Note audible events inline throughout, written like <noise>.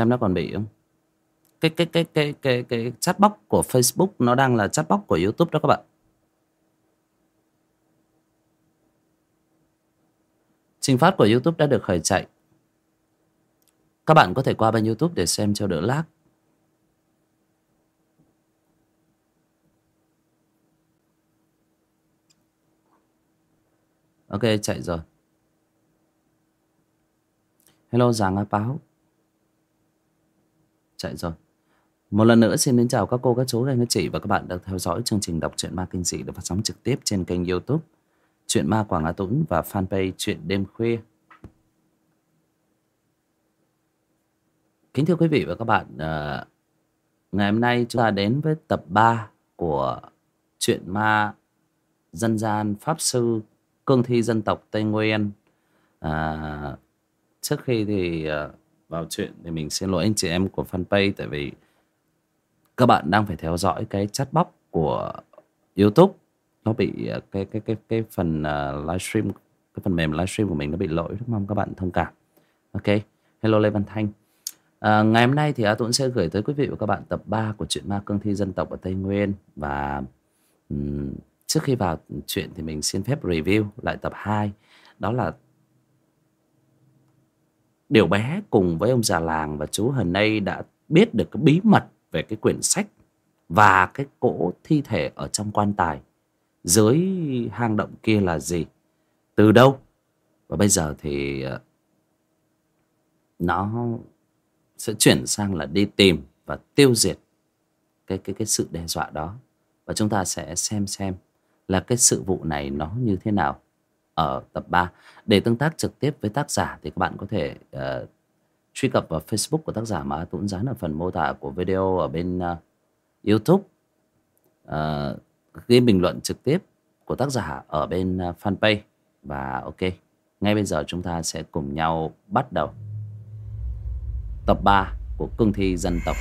xem nó còn bị không? Cái cái cái cái cái cái chatbox của Facebook nó đang là chatbox của YouTube đó các bạn. Trình phát của YouTube đã được khởi chạy. Các bạn có thể qua bên YouTube để xem cho đỡ lag. Ok, chạy rồi. Hello giàng a báo chạy rồi. Một lần nữa xin đến chào các cô các chú các anh các chị và các bạn đang theo dõi chương trình đọc truyện ma kinh dị được phát sóng trực tiếp trên kênh youtube chuyện ma quảng á tũng và fanpage chuyện đêm khuya. Kính thưa quý vị và các bạn uh, ngày hôm nay chúng ta đến với tập 3 của chuyện ma dân gian pháp sư cương thi dân tộc tây nguyên. À, trước khi thì uh, vào chuyện thì mình xin lỗi anh chị em của fanpage tại vì các bạn đang phải theo dõi cái chat box của youtube. Nó bị à, cái cái cái cái phần uh, livestream cái phần mềm livestream của mình nó bị lỗi rất mong các bạn thông cảm. Ok hello lê văn thanh. À, ngày hôm nay thì a tuấn sẽ gửi tới quý vị và các bạn tập 3 của chuyện ma cương thi dân tộc ở tây nguyên. Và um, trước khi vào chuyện thì mình xin phép review lại tập 2 đó là điều bé cùng với ông già làng và chú Hần Nây đã biết được cái bí mật về cái quyển sách và cái cỗ thi thể ở trong quan tài. Dưới hang động kia là gì? Từ đâu? Và bây giờ thì ờ, nó sẽ chuyển sang là đi tìm và tiêu diệt cái cái cái sự đe dọa đó. Và chúng ta sẽ xem xem là cái sự vụ này nó như thế nào ở tập 3. Để tương tác trực tiếp với tác giả thì các bạn có thể uh, truy cập vào Facebook của tác giả mà Tuấn dán ở phần mô tả của video ở bên uh, YouTube. Uh, ghi bình luận trực tiếp của tác giả ở bên uh, fanpage và ok. Ngay bây giờ chúng ta sẽ cùng nhau bắt đầu tập 3 của cương thi dân tộc.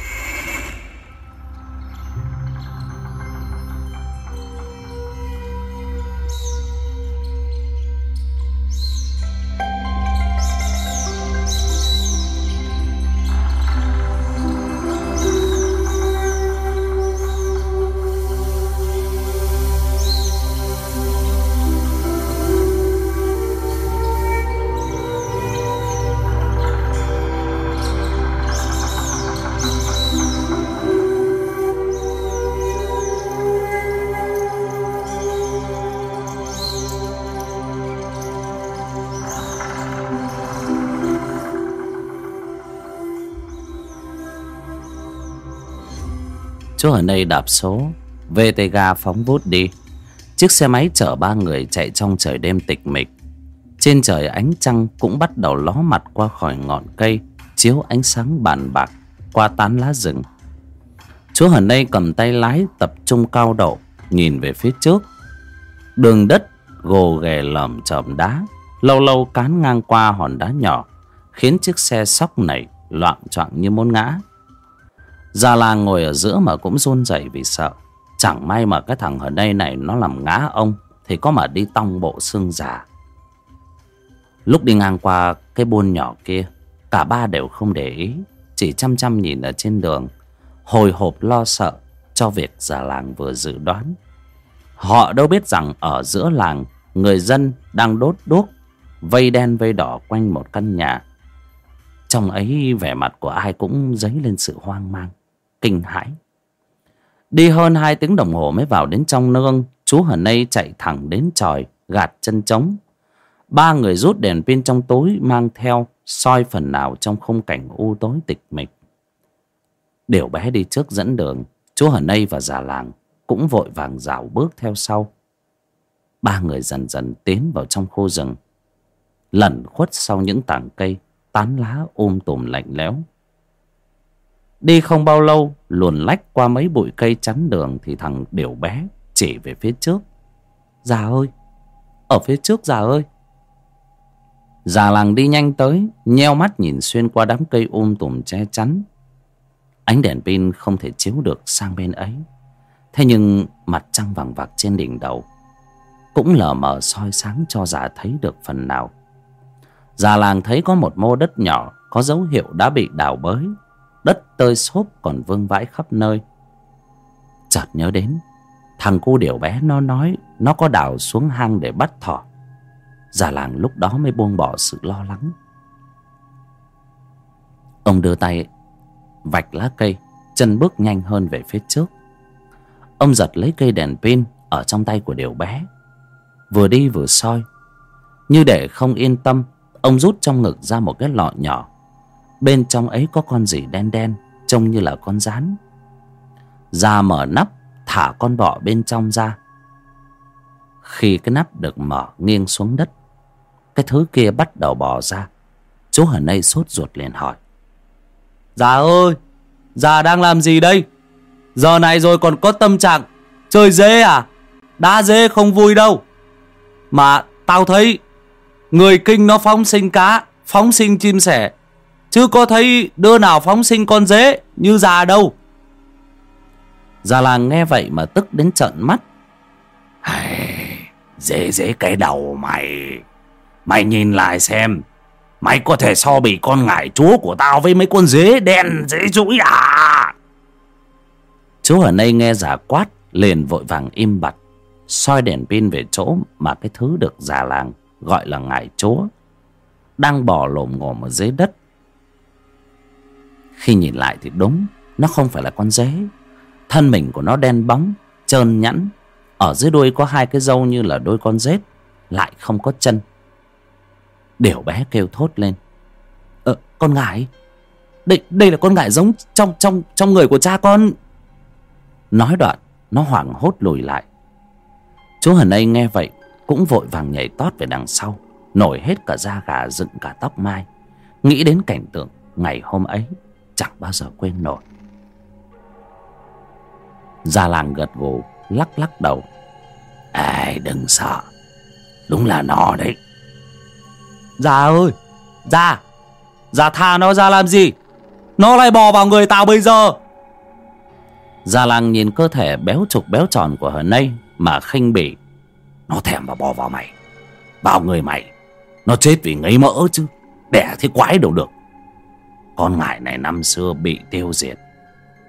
Chú ở đây đạp số. VTG phóng vút đi. Chiếc xe máy chở ba người chạy trong trời đêm tịch mịch. Trên trời ánh trăng cũng bắt đầu ló mặt qua khỏi ngọn cây, Chiếu ánh sáng bàn bạc, qua tán lá rừng. Chú ở đây cầm tay lái tập trung cao độ, Nhìn về phía trước. Đường đất, gồ ghề lởm chởm đá, Lâu lâu cán ngang qua hòn đá nhỏ, Khiến chiếc xe sóc nảy, loạn choạng như muốn ngã gia làng ngồi ở giữa mà cũng run rẩy vì sợ. Chẳng may mà cái thằng ở đây này nó làm ngã ông, Thì có mà đi tong bộ xương già. Lúc đi ngang qua cái buôn nhỏ kia, Cả ba đều không để ý, Chỉ chăm chăm nhìn ở trên đường, Hồi hộp lo sợ cho việc già làng vừa dự đoán. Họ đâu biết rằng ở giữa làng, Người dân đang đốt đuốc, Vây đen vây đỏ quanh một căn nhà. Trong ấy vẻ mặt của ai cũng dấy lên sự hoang mang kinh hãi. Đi hơn hai tiếng đồng hồ mới vào đến trong nương, chú hờ nây chạy thẳng đến tròi gạt chân trống. Ba người rút đèn pin trong tối mang theo, soi phần nào trong khung cảnh u tối tịch mịch. Điều bé đi trước dẫn đường, chú hờ nây và già làng cũng vội vàng dạo bước theo sau. Ba người dần dần tiến vào trong khu rừng. Lẩn khuất sau những tảng cây, tán lá ôm tùm lạnh lẽo. Đi không bao lâu, Luồn lách qua mấy bụi cây chắn đường Thì thằng điểu bé chỉ về phía trước. Già ơi, Ở phía trước già ơi. Già làng đi nhanh tới, Nheo mắt nhìn xuyên qua đám cây um tùm che chắn. Ánh đèn pin không thể chiếu được sang bên ấy. Thế nhưng mặt trăng vàng vạc trên đỉnh đầu Cũng lờ mờ soi sáng cho già thấy được phần nào. Già làng thấy có một mô đất nhỏ Có dấu hiệu đã bị đào bới. Đất tơi xốp còn vương vãi khắp nơi. Chợt nhớ đến, Thằng cu điểu bé nó nói Nó có đào xuống hang để bắt thỏ. Già làng lúc đó mới buông bỏ sự lo lắng. Ông đưa tay Vạch lá cây, Chân bước nhanh hơn về phía trước. Ông giật lấy cây đèn pin Ở trong tay của điều bé. Vừa đi vừa soi, Như để không yên tâm, Ông rút trong ngực ra một cái lọ nhỏ. Bên trong ấy có con gì đen đen, Trông như là con rán. Ra mở nắp, Thả con bọ bên trong ra. Khi cái nắp được mở nghiêng xuống đất, Cái thứ kia bắt đầu bò ra. Chú ở nay sốt ruột liền hỏi. Già ơi Già đang làm gì đây? Giờ này rồi còn có tâm trạng Chơi dê à? Đá dê không vui đâu. Mà tao thấy Người kinh nó phóng sinh cá, Phóng sinh chim sẻ Chứ có thấy đứa nào phóng sinh con dế Như già đâu. Già làng nghe vậy mà tức đến trợn mắt. Dễ dễ cái đầu mày. Mày nhìn lại xem Mày có thể so bị con ngải chúa của tao Với mấy con dế đen dễ rũi à? Chú ở đây nghe giả quát Liền vội vàng im bặt soi đèn pin về chỗ Mà cái thứ được già làng Gọi là ngải chúa Đang bò lồm ngồm ở dưới đất khi nhìn lại thì đúng Nó không phải là con dế. Thân mình của nó đen bóng Trơn nhẵn. Ở dưới đuôi có hai cái râu như là đôi con rết Lại không có chân. Điều bé kêu thốt lên. Ờ con ngải Đây, đây là con ngải giống trong trong trong người của cha con. Nói đoạn Nó hoảng hốt lùi lại. Chú Hần Ây nghe vậy Cũng vội vàng nhảy tót về đằng sau Nổi hết cả da gà dựng cả tóc mai. Nghĩ đến cảnh tượng Ngày hôm ấy Chẳng bao giờ quên nổi. Già làng gật gù Lắc lắc đầu. Ai đừng sợ Đúng là nó đấy. Già ơi Già Già tha nó ra làm gì? Nó lại bò vào người tao bây giờ. Già làng nhìn cơ thể béo trục béo tròn của hờ nây Mà khinh bỉ. Nó thèm mà bò vào mày Vào người mày. Nó chết vì ngấy mỡ chứ Đẻ thế quái đâu được con ngải này năm xưa bị tiêu diệt.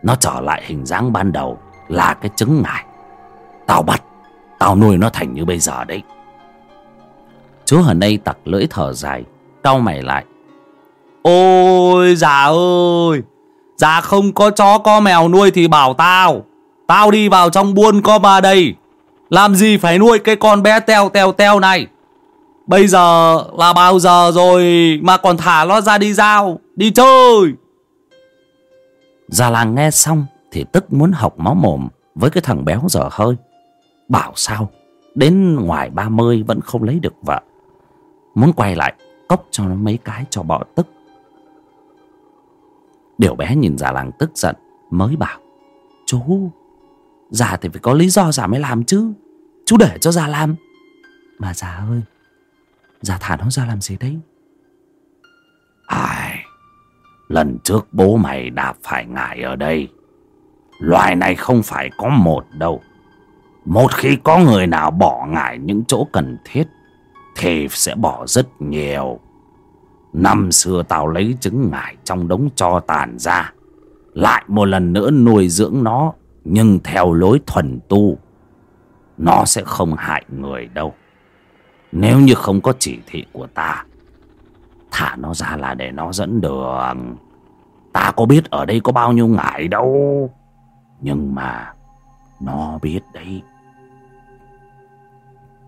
Nó trở lại hình dáng ban đầu Là cái trứng ngải. Tao bắt, Tao nuôi nó thành như bây giờ đấy. Chú ở đây tặc lưỡi thở dài, Cau mày lại. Ôi, già ơi, Già không có chó, có mèo nuôi thì bảo tao. Tao đi vào trong buôn có ba đây. Làm gì phải nuôi cái con bé teo teo teo này? Bây giờ là bao giờ rồi Mà còn thả nó ra đi giao? Đi chơi Già làng nghe xong Thì tức muốn học máu mồm Với cái thằng béo dở hơi. Bảo sao? Đến ngoài 30 vẫn không lấy được vợ. Muốn quay lại, Cốc cho nó mấy cái cho bỏ tức. Điều bé nhìn già làng tức giận, Mới bảo, Chú, Già thì phải có lý do già mới làm chứ. Chú để cho già làm. Mà già ơi, Già thả nó ra làm gì đấy? Ai Lần trước bố mày đã phải ngại ở đây. Loài này không phải có một đâu. Một khi có người nào bỏ ngại những chỗ cần thiết, thì sẽ bỏ rất nhiều. Năm xưa tao lấy trứng ngải trong đống cho tàn ra. Lại một lần nữa nuôi dưỡng nó, Nhưng theo lối thuần tu, Nó sẽ không hại người đâu. Nếu như không có chỉ thị của ta Thả nó ra là để nó dẫn đường. Ta có biết ở đây có bao nhiêu ngải đâu. Nhưng mà Nó biết đấy.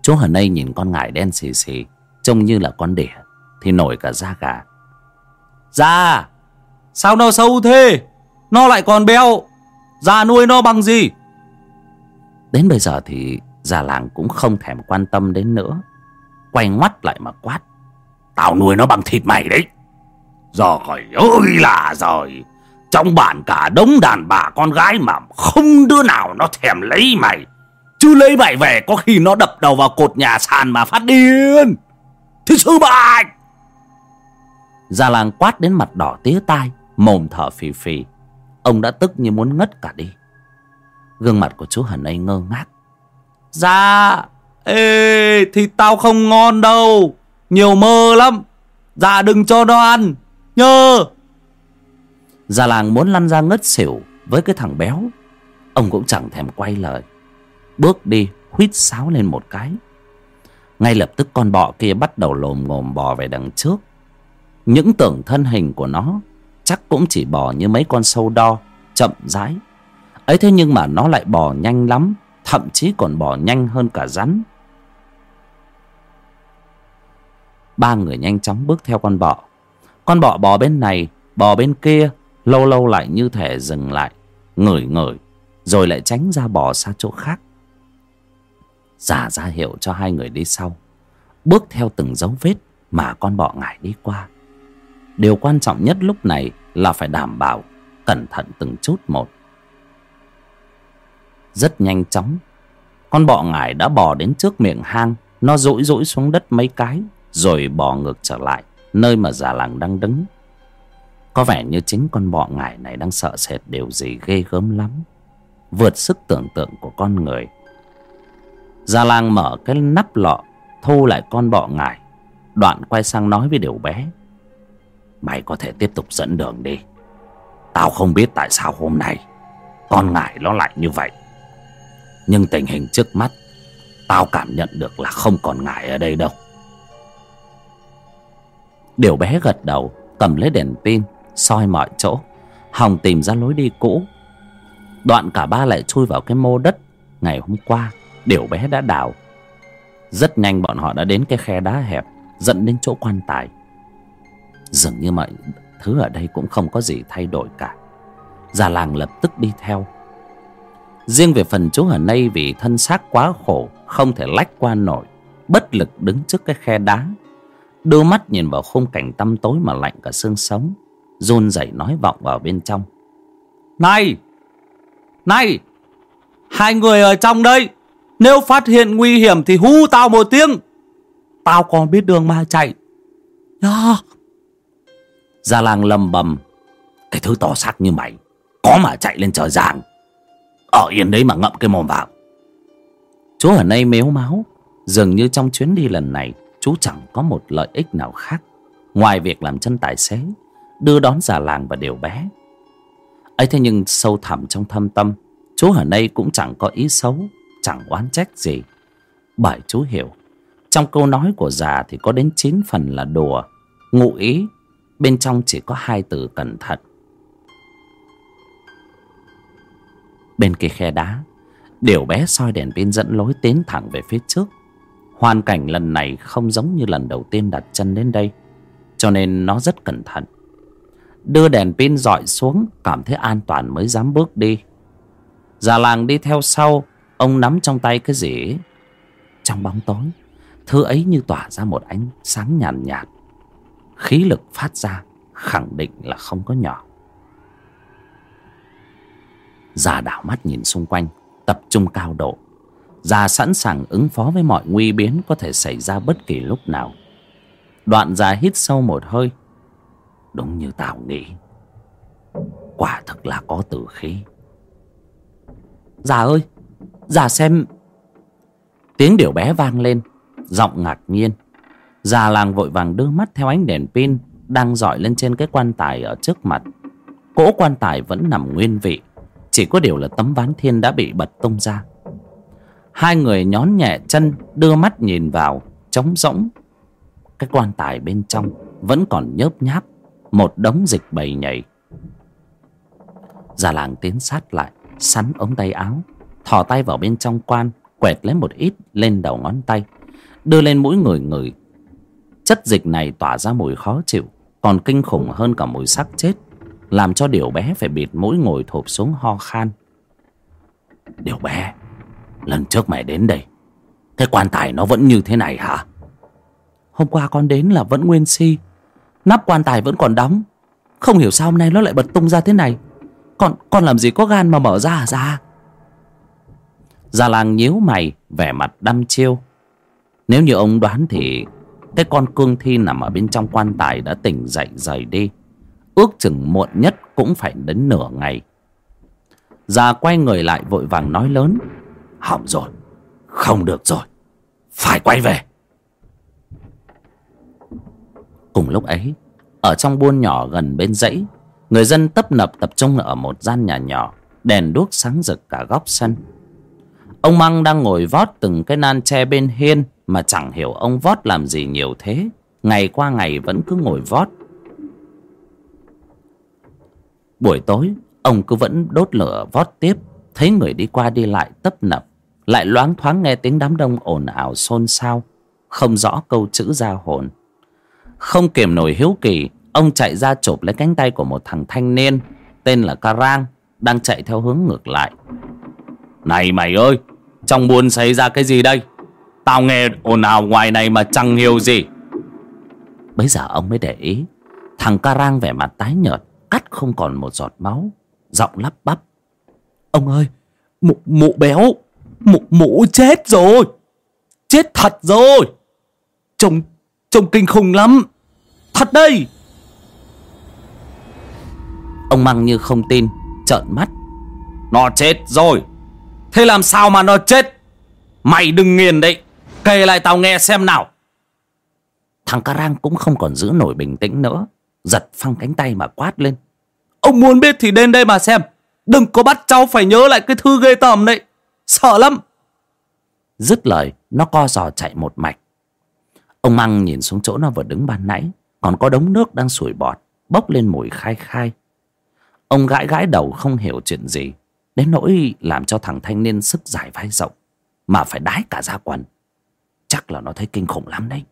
Chú Hờ đây nhìn con ngải đen xì xì, Trông như là con đỉa, Thì nổi cả da gà. Da Sao nó xấu thế? Nó lại còn béo già nuôi nó bằng gì? Đến bây giờ thì già làng cũng không thèm quan tâm đến nữa. Quay ngoắt lại mà quát. Tao nuôi nó bằng thịt mày đấy. Rồi ơi là rồi. Trong bản cả đống đàn bà con gái mà Không đứa nào nó thèm lấy mày. Chứ lấy mày về có khi nó đập đầu vào cột nhà sàn mà phát điên. Thì sư bạch gia làng quát đến mặt đỏ tía tai, Mồm thở phì phì. Ông đã tức như muốn ngất cả đi. Gương mặt của chú Hần ấy ngơ ngác. Dạ Ê, thì tao không ngon đâu. Nhiều mơ lắm. Dạ đừng cho nó ăn. Nhơ. Già làng muốn lăn ra ngất xỉu Với cái thằng béo. Ông cũng chẳng thèm quay lời. Bước đi, huýt sáo lên một cái. Ngay lập tức con bọ kia bắt đầu lồm ngồm bò về đằng trước. Những tưởng thân hình của nó Chắc cũng chỉ bò như mấy con sâu đo, Chậm rãi. Ấy thế nhưng mà nó lại bò nhanh lắm, thậm chí còn bò nhanh hơn cả rắn. Ba người nhanh chóng bước theo con bọ. Con bọ bò bên này, bò bên kia, lâu lâu lại như thể dừng lại, ngửi ngửi, rồi lại tránh ra bò xa chỗ khác. Giả ra hiệu cho hai người đi sau. Bước theo từng dấu vết mà con bọ ngải đi qua. Điều quan trọng nhất lúc này là phải đảm bảo cẩn thận từng chút một. Rất nhanh chóng, con bọ ngải đã bò đến trước miệng hang, nó rũi rũi xuống đất mấy cái rồi bò ngược trở lại, nơi mà già làng đang đứng. Có vẻ như chính con bọ ngải này đang sợ sệt điều gì ghê gớm lắm. Vượt sức tưởng tượng của con người. Già làng mở cái nắp lọ, thu lại con bọ ngải. Đoạn quay sang nói với điều bé. Mày có thể tiếp tục dẫn đường đi. Tao không biết tại sao hôm nay con ngải nó lại như vậy. Nhưng tình hình trước mắt, Tao cảm nhận được là không còn ngải ở đây đâu. Điều bé gật đầu, Cầm lấy đèn pin, soi mọi chỗ. Hòng tìm ra lối đi cũ. Đoạn cả ba lại chui vào cái mô đất Ngày hôm qua. Điều bé đã đào. Rất nhanh bọn họ đã đến cái khe đá hẹp, Dẫn đến chỗ quan tài. Dường như mọi thứ ở đây cũng không có gì thay đổi cả. Già làng lập tức đi theo. Riêng về phần chú ở nay vì thân xác quá khổ, Không thể lách qua nổi. Bất lực đứng trước cái khe đá. Đưa mắt nhìn vào khung cảnh tăm tối mà lạnh cả xương sống run rẩy nói vọng vào bên trong. Này! Này! Hai người ở trong đây Nếu phát hiện nguy hiểm thì hu tao một tiếng. Tao còn biết đường mà chạy. Đó Gia làng lầm bầm Cái thứ to xác như mày Có mà chạy lên trời giang ở yên đấy mà ngậm cái mồm vào. Chú ở đây mếu máu Dường như trong chuyến đi lần này Chú chẳng có một lợi ích nào khác. Ngoài việc làm chân tài xế, Đưa đón già làng và điều bé. Ấy thế nhưng sâu thẳm trong thâm tâm, Chú ở đây cũng chẳng có ý xấu, Chẳng oán trách gì. Bởi chú hiểu, Trong câu nói của già thì có đến chín phần là đùa, Ngụ ý, Bên trong chỉ có hai từ cẩn thận. Bên kia khe đá, điều bé soi đèn pin dẫn lối tiến thẳng về phía trước hoàn cảnh lần này không giống như lần đầu tiên đặt chân đến đây cho nên nó rất cẩn thận. Đưa đèn pin dọi xuống cảm thấy an toàn mới dám bước đi. Già làng đi theo sau ông nắm trong tay cái gì? Trong bóng tối thứ ấy như tỏa ra một ánh sáng nhàn nhạt, nhạt khí lực phát ra khẳng định là không có nhỏ. Già đảo mắt nhìn xung quanh Tập trung cao độ. Già sẵn sàng ứng phó với mọi nguy biến Có thể xảy ra bất kỳ lúc nào. Đoạn già hít sâu một hơi. Đúng như tào nghĩ. Quả thực là có tử khí. Già ơi, Già xem. Tiếng điệu bé vang lên, Giọng ngạc nhiên. Già làng vội vàng đưa mắt theo ánh đèn pin Đang dọi lên trên cái quan tài ở trước mặt. Cỗ quan tài vẫn nằm nguyên vị, chỉ có điều là tấm ván thiên đã bị bật tung ra. Hai người nhón nhẹ chân, Đưa mắt nhìn vào, Trống rỗng. Cái quan tài bên trong Vẫn còn nhớp nháp, Một đống dịch bầy nhảy. Già làng tiến sát lại, Sắn ống tay áo, Thò tay vào bên trong quan, Quẹt lấy một ít lên đầu ngón tay, Đưa lên mũi người người Chất dịch này tỏa ra mùi khó chịu, Còn kinh khủng hơn cả mùi xác chết, làm cho điều bé phải bịt mũi ngồi thụp xuống ho khan. Điều bé? Lần trước mày đến đây thế quan tài nó vẫn như thế này hả? Hôm qua con đến là vẫn nguyên si, nắp quan tài vẫn còn đóng. Không hiểu sao hôm nay nó lại bật tung ra thế này. Con con làm gì có gan mà mở ra hả ra Gia làng nhíu mày, vẻ mặt đăm chiêu. Nếu như ông đoán thì cái con cương thi nằm ở bên trong quan tài đã tỉnh dậy rời đi. Ước chừng muộn nhất cũng phải đến nửa ngày. Già quay người lại vội vàng nói lớn hỏng rồi. Không được rồi. Phải quay về. Cùng lúc ấy, ở trong buôn nhỏ gần bên dãy, người dân tấp nập tập trung ở một gian nhà nhỏ, đèn đuốc sáng rực cả góc sân. Ông măng đang ngồi vót từng cái nan tre bên hiên mà chẳng hiểu ông vót làm gì nhiều thế. Ngày qua ngày vẫn cứ ngồi vót. Buổi tối, ông cứ vẫn đốt lửa vót tiếp, thấy người đi qua đi lại tấp nập lại loáng thoáng nghe tiếng đám đông ồn ào xôn xao, không rõ câu chữ ra hồn. Không kiềm nổi hiếu kỳ, ông chạy ra chụp lấy cánh tay của một thằng thanh niên, tên là Karang, đang chạy theo hướng ngược lại. Này mày ơi, trong buôn xảy ra cái gì đây? Tao nghe ồn ào ngoài này mà chẳng hiểu gì. Bấy giờ ông mới để ý, thằng Karang vẻ mặt tái nhợt, cắt không còn một giọt máu, giọng lắp bắp. Ông ơi, mụ mụ béo mụ mụ chết rồi. Chết thật rồi. Trông trông kinh khủng lắm. Thật đây. Ông măng như không tin trợn mắt. Nó chết rồi. Thế làm sao mà nó chết? Mày đừng nghiền đấy. Kể lại tao nghe xem nào. Thằng ca rang cũng không còn giữ nổi bình tĩnh nữa. Giật phăng cánh tay mà quát lên. Ông muốn biết thì đến đây mà xem. Đừng có bắt cháu phải nhớ lại cái thư ghê tởm đấy sợ lắm. Dứt lời, nó co giò chạy một mạch. Ông măng nhìn xuống chỗ nó vừa đứng ban nãy, còn có đống nước đang sủi bọt, bốc lên mùi khai khai. Ông gãi gãi đầu không hiểu chuyện gì, đến nỗi làm cho thằng thanh niên sức dài vai rộng, mà phải đái cả ra quần. Chắc là nó thấy kinh khủng lắm đấy.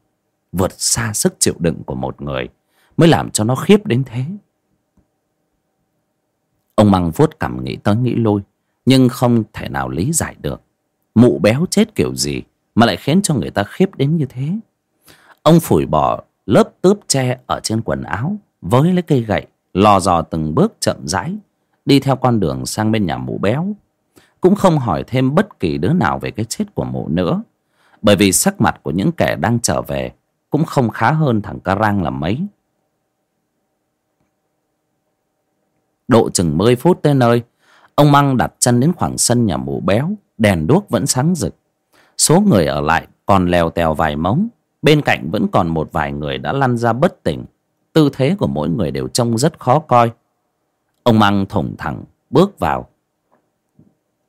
Vượt xa sức chịu đựng của một người mới làm cho nó khiếp đến thế. Ông măng vuốt cằm nghĩ tới nghĩ lui nhưng không thể nào lý giải được. Mụ béo chết kiểu gì mà lại khiến cho người ta khiếp đến như thế? Ông phủi bỏ lớp tướp tre ở trên quần áo, với lấy cây gậy, lò dò từng bước chậm rãi, đi theo con đường sang bên nhà mụ béo. Cũng không hỏi thêm bất kỳ đứa nào về cái chết của mụ nữa, bởi vì sắc mặt của những kẻ đang trở về cũng không khá hơn thằng ca rang là mấy. Độ chừng mười phút tới nơi ông măng đặt chân đến khoảng sân nhà mụ béo, đèn đuốc vẫn sáng rực. Số người ở lại còn lèo tèo vài mống bên cạnh vẫn còn một vài người đã lăn ra bất tỉnh. Tư thế của mỗi người đều trông rất khó coi. Ông măng thủng thẳng bước vào.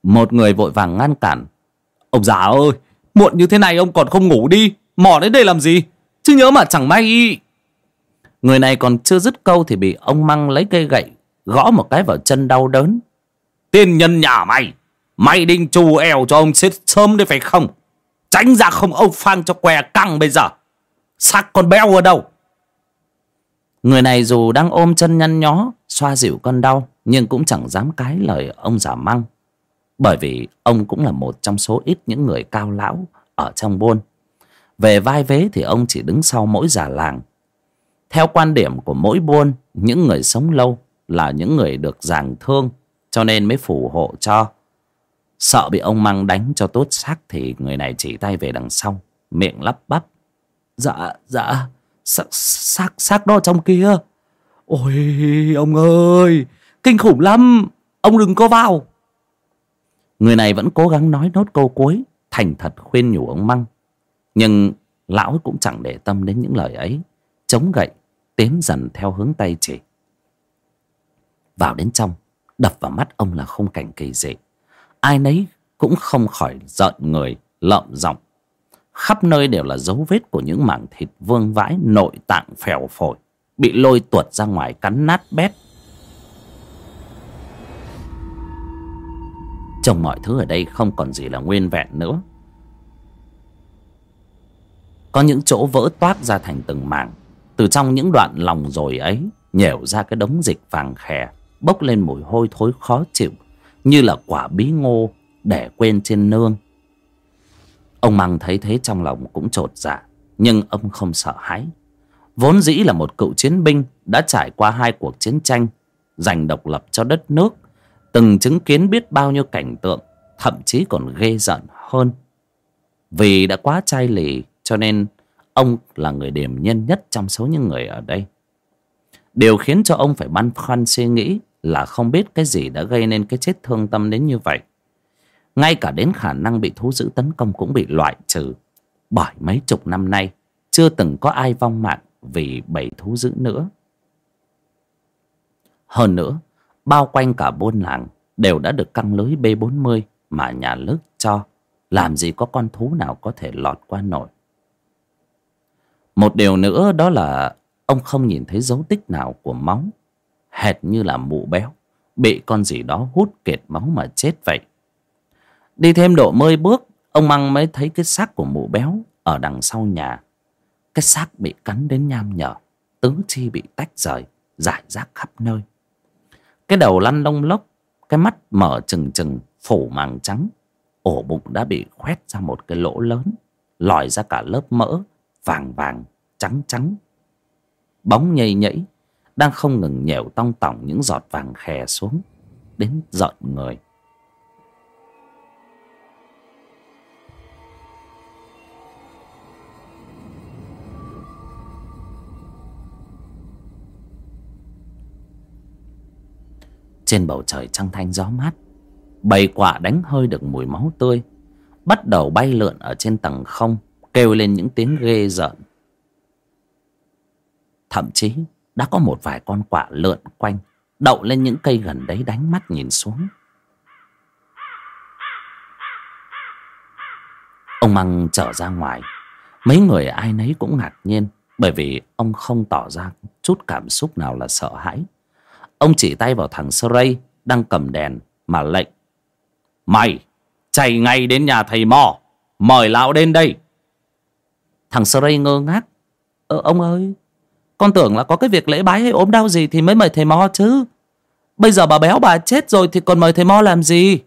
Một người vội vàng ngăn cản. Ông già ơi, muộn như thế này ông còn không ngủ đi, mò đến đây làm gì? Chứ nhớ mà chẳng may. Người này còn chưa dứt câu thì bị ông măng lấy cây gậy, gõ một cái vào chân đau đớn tiên nhân nhà mày mày định trù eo cho ông chết sớm đấy phải không? Tránh ra không ông phang cho què căng bây giờ. Xác con béo ở đâu? Người này dù đang ôm chân nhăn nhó, xoa dịu cơn đau, nhưng cũng chẳng dám cái lời ông giả măng. Bởi vì ông cũng là một trong số ít những người cao lão ở trong buôn. Về vai vế thì ông chỉ đứng sau mỗi già làng. Theo quan điểm của mỗi buôn, những người sống lâu là những người được giàng thương cho nên mới phù hộ cho. Sợ bị ông măng đánh cho tốt xác thì người này chỉ tay về đằng sau, miệng lắp bắp. Dạ dạ xác xác xác đó trong kia. Ôi, ông ơi, kinh khủng lắm, ông đừng có vào. Người này vẫn cố gắng nói nốt câu cuối, thành thật khuyên nhủ ông măng. Nhưng lão cũng chẳng để tâm đến những lời ấy, chống gậy tiến dần theo hướng tay chỉ. Vào đến trong đập vào mắt ông là không cảnh kỳ dị. Ai nấy cũng không khỏi rợn người, lợm giọng. Khắp nơi đều là dấu vết của những mảng thịt vương vãi, nội tạng phèo phổi, bị lôi tuột ra ngoài cắn nát bét. Trông mọi thứ ở đây không còn gì là nguyên vẹn nữa. Có những chỗ vỡ toát ra thành từng mảng, từ trong những đoạn lòng rồi ấy, nhểu ra cái đống dịch vàng khè bốc lên mùi hôi thối khó chịu, như là quả bí ngô để quên trên nương. Ông măng thấy thế trong lòng cũng t dạ nhưng ông không sợ hãi. Vốn dĩ là một cựu chiến binh đã trải qua hai cuộc chiến tranh, giành độc lập cho đất nước, từng chứng kiến biết bao nhiêu cảnh tượng, thậm chí còn ghê rợn hơn. Vì đã quá chai lì, cho nên ông là người điềm nhân nhất trong số những người ở đây. Điều khiến cho ông phải băn khoăn suy nghĩ là không biết cái gì đã gây nên cái chết thương tâm đến như vậy. Ngay cả đến khả năng bị thú dữ tấn công cũng bị loại trừ. Bởi mấy chục năm nay, chưa từng có ai vong mạng vì bầy thú dữ nữa. Hơn nữa, bao quanh cả buôn làng đều đã được căng lưới b 40 mà nhà nước cho. Làm gì có con thú nào có thể lọt qua nổi. Một điều nữa đó là ông không nhìn thấy dấu tích nào của máu hệt như là mụ béo, bị con gì đó hút kiệt máu mà chết vậy. Đi thêm độ mươi bước, ông măng mới thấy cái xác của mụ béo ở đằng sau nhà. Cái xác bị cắn đến nham nhở, tứ chi bị tách rời, rải rác khắp nơi. Cái đầu lăn lông lốc, cái mắt mở trừng trừng, phủ màng trắng. Ổ bụng đã bị khoét ra một cái lỗ lớn, lòi ra cả lớp mỡ vàng vàng, trắng trắng. Bóng nhầy nhẫy đang không ngừng nhèo tong tỏng những giọt vàng khè xuống đến giận người. Trên bầu trời trăng thanh gió mát, bầy quạ đánh hơi được mùi máu tươi, bắt đầu bay lượn ở trên tầng không, kêu lên những tiếng ghê rợn. Thậm chí đã có một vài con quạ lượn quanh đậu lên những cây gần đấy đánh mắt nhìn xuống. Ông măng trở ra ngoài. Mấy người ai nấy cũng ngạc nhiên bởi vì ông không tỏ ra chút cảm xúc nào là sợ hãi. Ông chỉ tay vào thằng Sray đang cầm đèn mà lệnh mày chạy ngay đến nhà thầy mò mời lão đến đây. Thằng Sray ngơ ngác ờ, ông ơi con tưởng là có cái việc lễ bái hay ốm đau gì Thì mới mời thầy Mo chứ. Bây giờ bà béo bà chết rồi Thì còn mời thầy Mo làm gì?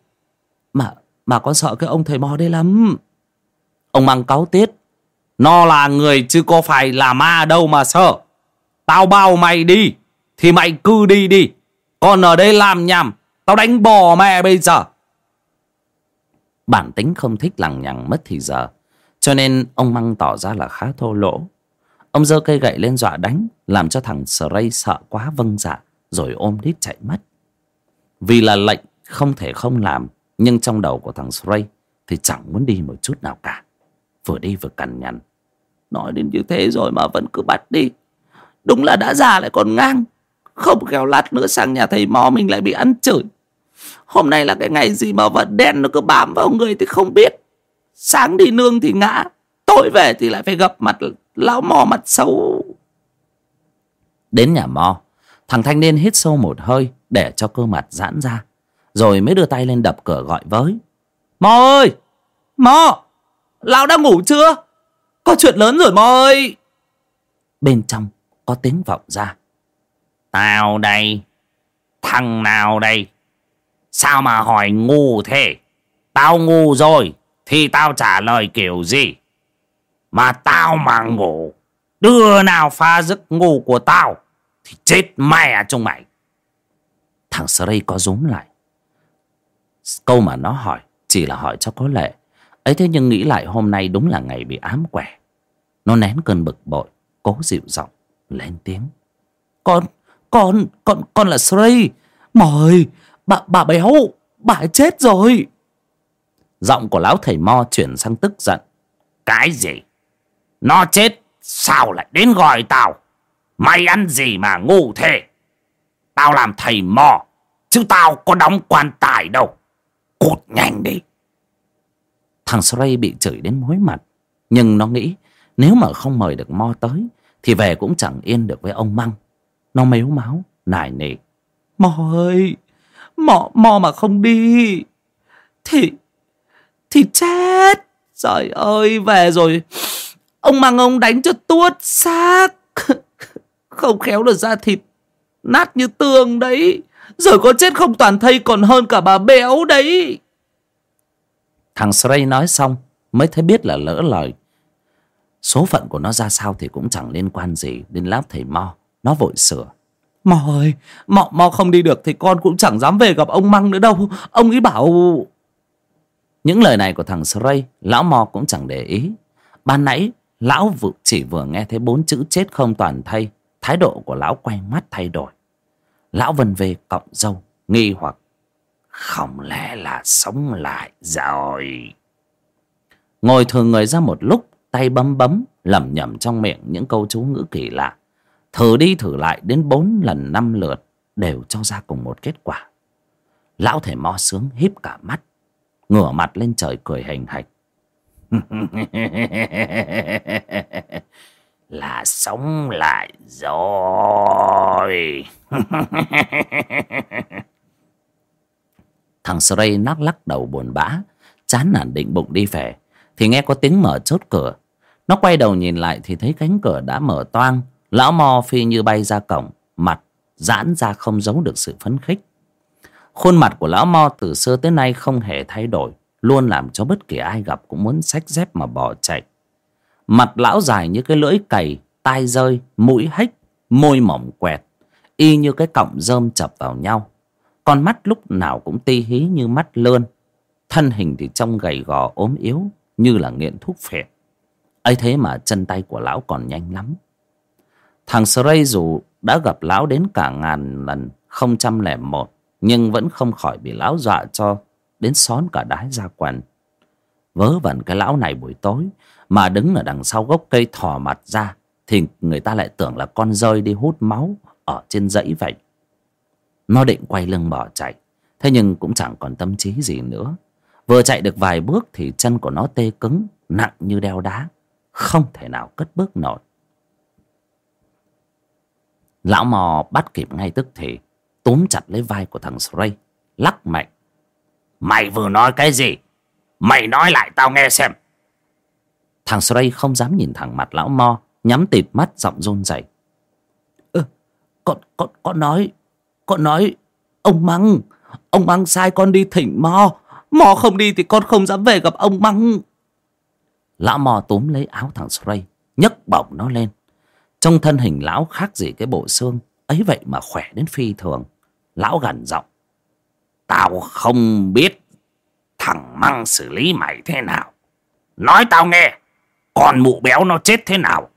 Mà mà con sợ cái ông thầy Mo đấy lắm. Ông mang cáu tiết Nó là người chứ có phải là ma đâu mà sợ. Tao bao mày đi, Thì mày cứ đi đi. Còn ở đây làm nhầm Tao đánh bò mẹ bây giờ. Bản tính không thích lằng nhằng mất thì giờ, Cho nên ông Măng tỏ ra là khá thô lỗ. Ông giơ cây gậy lên dọa đánh, Làm cho thằng Sray sợ quá vâng dạ Rồi ôm đít chạy mất. Vì là lệnh không thể không làm, Nhưng trong đầu của thằng Sray Thì chẳng muốn đi một chút nào cả. Vừa đi vừa cằn nhằn. Nói đến như thế rồi mà vẫn cứ bắt đi. Đúng là đã già lại còn ngang, Không khéo lát nữa sang nhà thầy mò Mình lại bị ăn chửi. Hôm nay là cái ngày gì mà vẫn đen nó cứ bám vào người thì không biết. Sáng đi nương thì ngã, Tối về thì lại phải gặp mặt Lão mò mặt xấu. Đến nhà mò Thằng thanh niên hít sâu một hơi Để cho cơ mặt giãn ra, Rồi mới đưa tay lên đập cửa gọi với. Mò ơi! Mò Lão đã ngủ chưa? Có chuyện lớn rồi mò ơi! Bên trong có tiếng vọng ra. Tao đây! Thằng nào đây? Sao mà hỏi ngu thế? Tao ngu rồi, Thì tao trả lời kiểu gì? Mà tao mà ngủ Đứa nào phá giấc ngủ của tao Thì chết mẹ trong mày. Thằng Sray có rúm lại. Câu mà nó hỏi Chỉ là hỏi cho có lệ. Ấy thế nhưng nghĩ lại hôm nay đúng là ngày bị ám quẻ. Nó nén cơn bực bội Cố dịu giọng Lên tiếng. Con, con, con, con là Sray Mời, bà, bà béo Bà chết rồi. Giọng của lão thầy Mo chuyển sang tức giận. Cái gì? Nó chết Sao lại đến gọi tao? Mày ăn gì mà ngu thế? Tao làm thầy mò Chứ tao có đóng quan tài đâu. Cút nhanh đi. Thằng Sray bị chửi đến mối mặt. Nhưng nó nghĩ Nếu mà không mời được Mo tới Thì về cũng chẳng yên được với ông Măng. Nó mếu máu nài nỉ mò ơi Mò, mò mà không đi Thì Thì chết. Trời ơi về rồi. Ông mang ông đánh cho tuốt xác. <laughs> Không khéo được da thịt Nát như tường đấy. Rồi có chết không toàn thây còn hơn cả bà béo đấy. Thằng Sray nói xong Mới thấy biết là lỡ lời. Số phận của nó ra sao thì cũng chẳng liên quan gì Đến láp thầy Mo. Nó vội sửa. Mo ơi Mo, Mo không đi được thì con cũng chẳng dám về gặp ông Măng nữa đâu. Ông ấy bảo. Những lời này của thằng Sray Lão Mo cũng chẳng để ý. Ban nãy Lão vừa, chỉ vừa nghe thấy bốn chữ chết không toàn thây Thái độ của lão quay mắt thay đổi. Lão vân về cọng dâu Nghi hoặc Không lẽ là sống lại rồi? Ngồi thường người ra một lúc Tay bấm bấm lẩm nhẩm trong miệng những câu chú ngữ kỳ lạ. Thử đi thử lại đến bốn lần năm lượt đều cho ra cùng một kết quả. Lão thể mo sướng híp cả mắt ngửa mặt lên trời cười hình hạch. <laughs> là sống lại rồi. <laughs> Thằng Sray nắc lắc đầu buồn bã, chán nản định bụng đi về, thì nghe có tiếng mở chốt cửa. Nó quay đầu nhìn lại thì thấy cánh cửa đã mở toang, lão mò phi như bay ra cổng, mặt giãn ra không giấu được sự phấn khích. Khuôn mặt của lão mo từ xưa tới nay không hề thay đổi luôn làm cho bất kỳ ai gặp cũng muốn xách dép mà bỏ chạy. Mặt lão dài như cái lưỡi cày, tai rơi, mũi hếch, môi mỏng quẹt, y như cái cọng rơm chập vào nhau. Con mắt lúc nào cũng ti hí như mắt lươn. Thân hình thì trông gầy gò, ốm yếu, như là nghiện thuốc phiện ấy thế mà chân tay của lão còn nhanh lắm. Thằng Sray dù đã gặp lão đến cả ngàn lần không trăm lẻ một, nhưng vẫn không khỏi bị lão dọa cho đến xón cả đái ra quần. Vớ vẩn cái lão này buổi tối, mà đứng ở đằng sau gốc cây thò mặt ra, thì người ta lại tưởng là con rơi đi hút máu ở trên dãy vậy. Nó định quay lưng bỏ chạy, thế nhưng cũng chẳng còn tâm trí gì nữa. Vừa chạy được vài bước thì chân của nó tê cứng, nặng như đeo đá, không thể nào cất bước nổi. Lão mò bắt kịp ngay tức thì túm chặt lấy vai của thằng Stray, lắc mạnh mày vừa nói cái gì? Mày nói lại tao nghe xem. Thằng Stray không dám nhìn thẳng mặt lão mo nhắm tịt mắt giọng run rẩy. Ừ, con con con nói con nói ông măng ông măng sai con đi thỉnh mo. Mò không đi thì con không dám về gặp ông măng. Lão mò túm lấy áo thằng Stray nhấc bổng nó lên. Trong thân hình lão khác gì cái bộ xương ấy vậy mà khỏe đến phi thường. Lão gần giọng tao không biết thằng măng xử lý mày thế nào. Nói tao nghe còn mụ béo nó chết thế nào?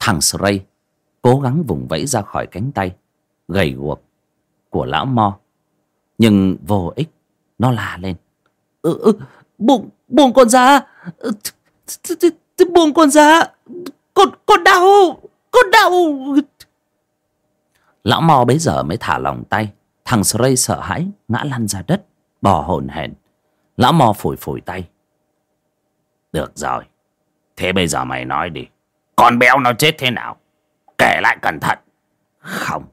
Thằng Sray cố gắng vùng vẫy ra khỏi cánh tay gầy guộc của lão mo. Nhưng vô ích nó la lên. Ừ, ừ, buông buông con ra. Ừ, buông con ra. Con con đau con đau lão mò bấy giờ mới thả lòng tay. Thằng Sray sợ hãi, ngã lăn ra đất, bò hồn hển. Lão mò phủi phủi tay. Được rồi, thế bây giờ mày nói đi. Con béo nó chết thế nào? Kể lại cẩn thận. Không,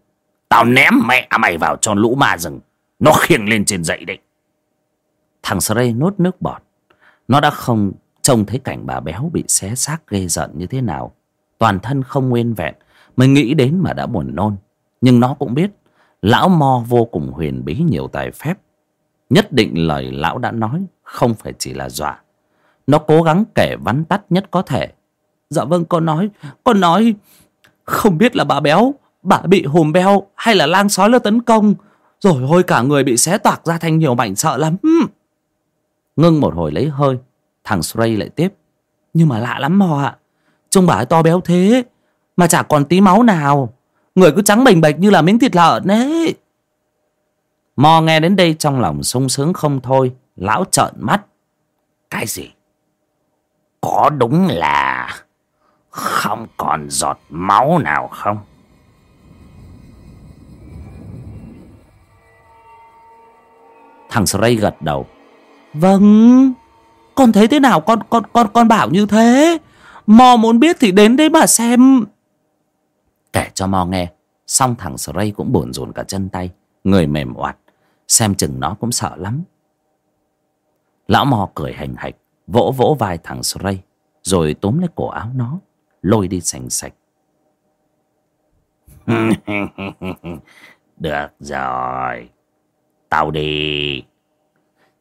tao ném mẹ mày vào cho lũ ma rừng. Nó khiêng lên trên dậy đấy. Thằng Sray nuốt nước bọt. Nó đã không trông thấy cảnh bà béo bị xé xác ghê giận như thế nào. Toàn thân không nguyên vẹn, mới nghĩ đến mà đã buồn nôn nhưng nó cũng biết, lão mo vô cùng huyền bí nhiều tài phép. Nhất định lời lão đã nói, không phải chỉ là dọa. Nó cố gắng kể vắn tắt nhất có thể. Dạ vâng con nói con nói, không biết là bà béo, bà bị hùm beo hay là lang sói nó tấn công. Rồi ôi cả người bị xé toạc ra thành nhiều mảnh sợ lắm. Ngưng một hồi lấy hơi, thằng Stray lại tiếp. Nhưng mà lạ lắm mò ạ. Trông bà ấy to béo thế, mà chả còn tí máu nào người cứ trắng bềnh bệch như là miếng thịt lợn đấy mò nghe đến đây trong lòng sung sướng không thôi, lão trợn mắt. Cái gì? Có đúng là không còn giọt máu nào không? Thằng Sray gật đầu. Vâng con thấy thế nào? Con con con con bảo như thế. Mò muốn biết thì đến đấy mà xem kể cho mò nghe. Xong thằng Sray cũng bồn rồn cả chân tay. Người mềm oặt xem chừng nó cũng sợ lắm. Lão mò cười hành hạch, vỗ vỗ vai thằng Sray rồi túm lấy cổ áo nó, lôi đi sành sạch. <laughs> Được rồi. Tao đi.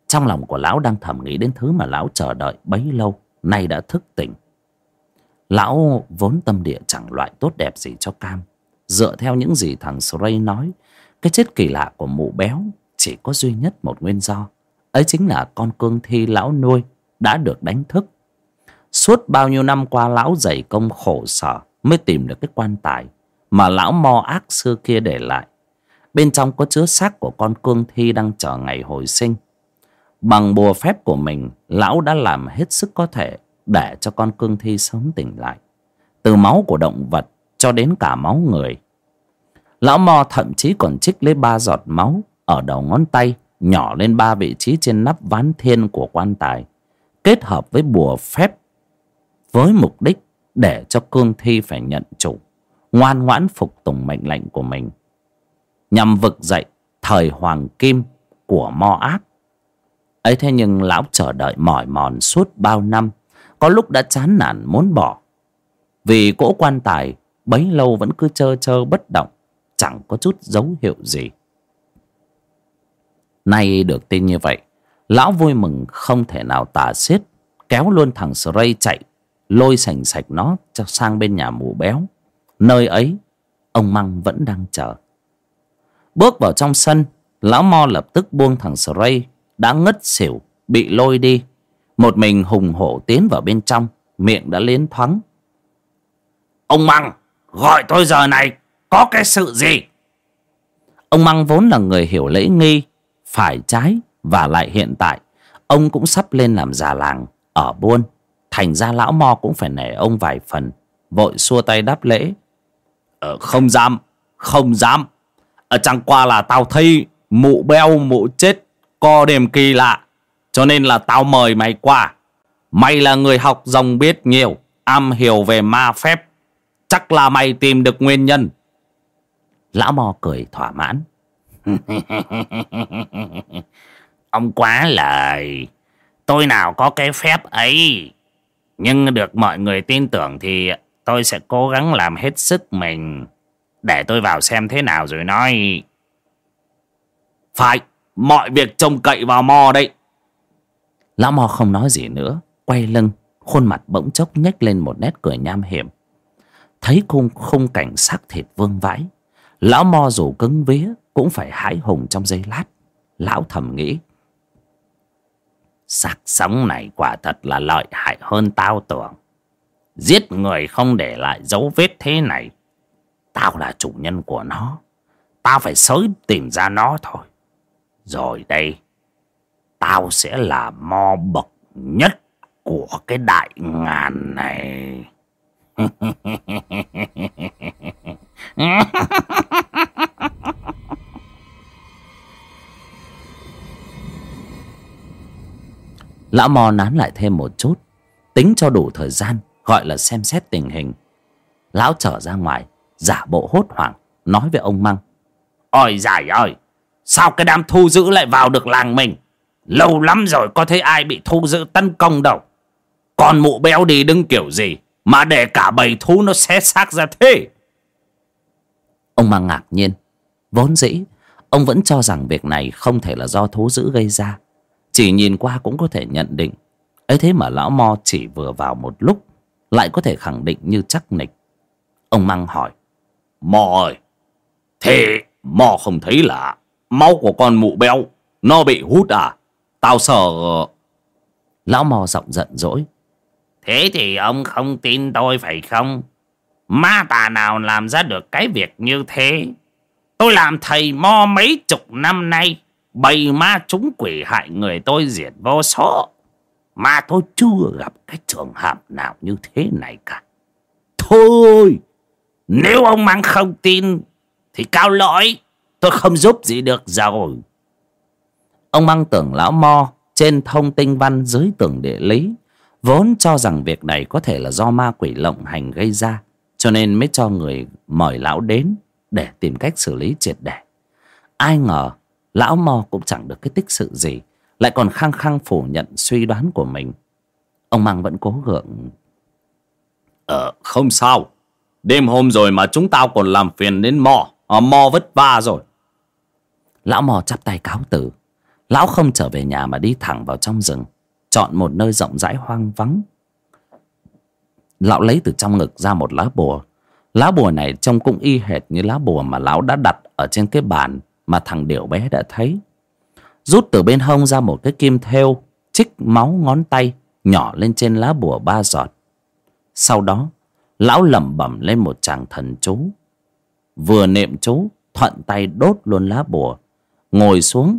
Trong lòng của lão đang thầm nghĩ đến thứ mà lão chờ đợi bấy lâu, nay đã thức tỉnh lão vốn tâm địa chẳng loại tốt đẹp gì cho cam. Dựa theo những gì thằng Sray nói, cái chết kỳ lạ của mụ béo chỉ có duy nhất một nguyên do. Ấy chính là con cương thi lão nuôi đã được đánh thức. Suốt bao nhiêu năm qua lão dày công khổ sở mới tìm được cái quan tài mà lão mo ác xưa kia để lại. Bên trong có chứa xác của con cương thi đang chờ ngày hồi sinh. Bằng bùa phép của mình, lão đã làm hết sức có thể để cho con cương thi sớm tỉnh lại. Từ máu của động vật cho đến cả máu người. Lão mo thậm chí còn trích lấy ba giọt máu ở đầu ngón tay, nhỏ lên ba vị trí trên nắp ván thiên của quan tài, kết hợp với bùa phép với mục đích để cho cương thi phải nhận chủ, ngoan ngoãn phục tùng mệnh lệnh của mình. Nhằm vực dậy thời hoàng kim của mo ác. Ấy thế nhưng lão chờ đợi mỏi mòn suốt bao năm có lúc đã chán nản, muốn bỏ. Vì cỗ quan tài, bấy lâu vẫn cứ trơ trơ bất động, chẳng có chút dấu hiệu gì. Nay được tin như vậy, lão vui mừng không thể nào tả xiết, kéo luôn thằng Sray chạy, lôi sành sạch nó cho sang bên nhà mụ béo. Nơi ấy, ông măng vẫn đang chờ. Bước vào trong sân, lão mo lập tức buông thằng Sray đã ngất xỉu, bị lôi đi một mình hùng hổ tiến vào bên trong miệng đã liến thoáng. Ông măng gọi tôi giờ này có cái sự gì? Ông măng vốn là người hiểu lễ nghi phải trái và lại hiện tại. Ông cũng sắp lên làm già làng ở buôn. Thành ra lão mo cũng phải nể ông vài phần vội xua tay đáp lễ. Ờ, không dám không dám. Ở chẳng qua là tao thấy mụ beo mụ chết co đềm kỳ lạ cho nên là tao mời mày qua. Mày là người học rồng biết nhiều, am hiểu về ma phép. Chắc là mày tìm được nguyên nhân. Lão mo cười thỏa mãn. <laughs> Ông quá lời. Tôi nào có cái phép ấy. Nhưng được mọi người tin tưởng thì tôi sẽ cố gắng làm hết sức mình. Để tôi vào xem thế nào rồi nói. Phải, mọi việc trông cậy vào mò đấy lão mò không nói gì nữa, quay lưng, khuôn mặt bỗng chốc nhếch lên một nét cười nham hiểm. Thấy khung khung cảnh xác thịt vương vãi, lão mo dù cứng vía cũng phải hãi hùng trong giây lát. Lão thầm nghĩ, xác sống này quả thật là lợi hại hơn tao tưởng. Giết người không để lại dấu vết thế này. Tao là chủ nhân của nó, tao phải sớm tìm ra nó thôi. Rồi đây tao sẽ là mo bậc nhất của cái đại ngàn này. <laughs> Lão mò nán lại thêm một chút, tính cho đủ thời gian, gọi là xem xét tình hình. Lão trở ra ngoài, giả bộ hốt hoảng, nói với ông măng. Ôi giải ơi, sao cái đám thu giữ lại vào được làng mình? Lâu lắm rồi có thấy ai bị thu giữ tấn công đâu. Còn mụ béo đi đứng kiểu gì mà để cả bầy thú nó xé xác ra thế? Ông măng ngạc nhiên. Vốn dĩ, ông vẫn cho rằng việc này không thể là do thú dữ gây ra. Chỉ nhìn qua cũng có thể nhận định. Ấy thế mà lão mo chỉ vừa vào một lúc, lại có thể khẳng định như chắc nịch. Ông măng hỏi mò ơi, thế mò không thấy là máu của con mụ béo nó bị hút à? Tao sợ lão mo giọng giận dỗi. Thế thì ông không tin tôi phải không? Ma tà nào làm ra được cái việc như thế? Tôi làm thầy mo mấy chục năm nay bầy ma chúng quỷ hại người tôi diệt vô số. Mà tôi chưa gặp cái trường hợp nào như thế này cả. Thôi! Nếu ông mang không tin thì cao lỗi tôi không giúp gì được rồi ông mang tưởng lão mo trên thông tinh văn dưới tưởng địa lý vốn cho rằng việc này có thể là do ma quỷ lộng hành gây ra cho nên mới cho người mời lão đến để tìm cách xử lý triệt để. Ai ngờ lão mò cũng chẳng được cái tích sự gì lại còn khăng khăng phủ nhận suy đoán của mình. Ông mang vẫn cố gượng. Ờ không sao. Đêm hôm rồi mà chúng tao còn làm phiền đến mò à, mò vất vả rồi. Lão mò chắp tay cáo từ lão không trở về nhà mà đi thẳng vào trong rừng, chọn một nơi rộng rãi hoang vắng. Lão lấy từ trong ngực ra một lá bùa. Lá bùa này trông cũng y hệt như lá bùa mà lão đã đặt ở trên cái bàn mà thằng điểu bé đã thấy. Rút từ bên hông ra một cái kim thêu, chích máu ngón tay nhỏ lên trên lá bùa ba giọt. Sau đó, lão lẩm bẩm lên một tràng thần chú. Vừa niệm chú, thuận tay đốt luôn lá bùa, ngồi xuống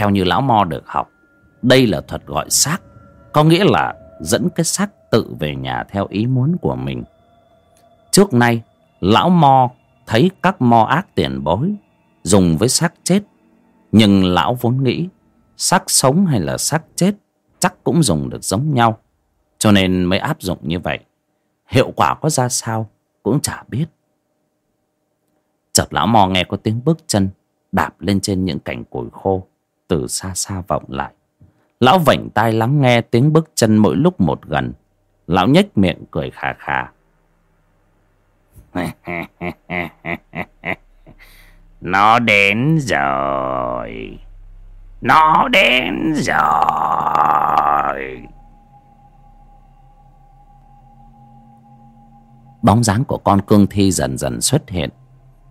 Theo như lão mo được học, Đây là thuật gọi xác, Có nghĩa là dẫn cái xác tự về nhà theo ý muốn của mình. Trước nay, Lão mo thấy các mo ác tiền bối Dùng với xác chết, Nhưng lão vốn nghĩ xác sống hay là xác chết chắc cũng dùng được giống nhau, cho nên mới áp dụng như vậy. Hiệu quả có ra sao cũng chả biết. Chợt lão mò nghe có tiếng bước chân đạp lên trên những cành củi khô từ xa xa vọng lại. Lão vảnh tai lắng nghe tiếng bước chân mỗi lúc một gần. Lão nhếch miệng cười khà khà. <laughs> Nó đến rồi. Nó đến rồi. Bóng dáng của con cương thi dần dần xuất hiện.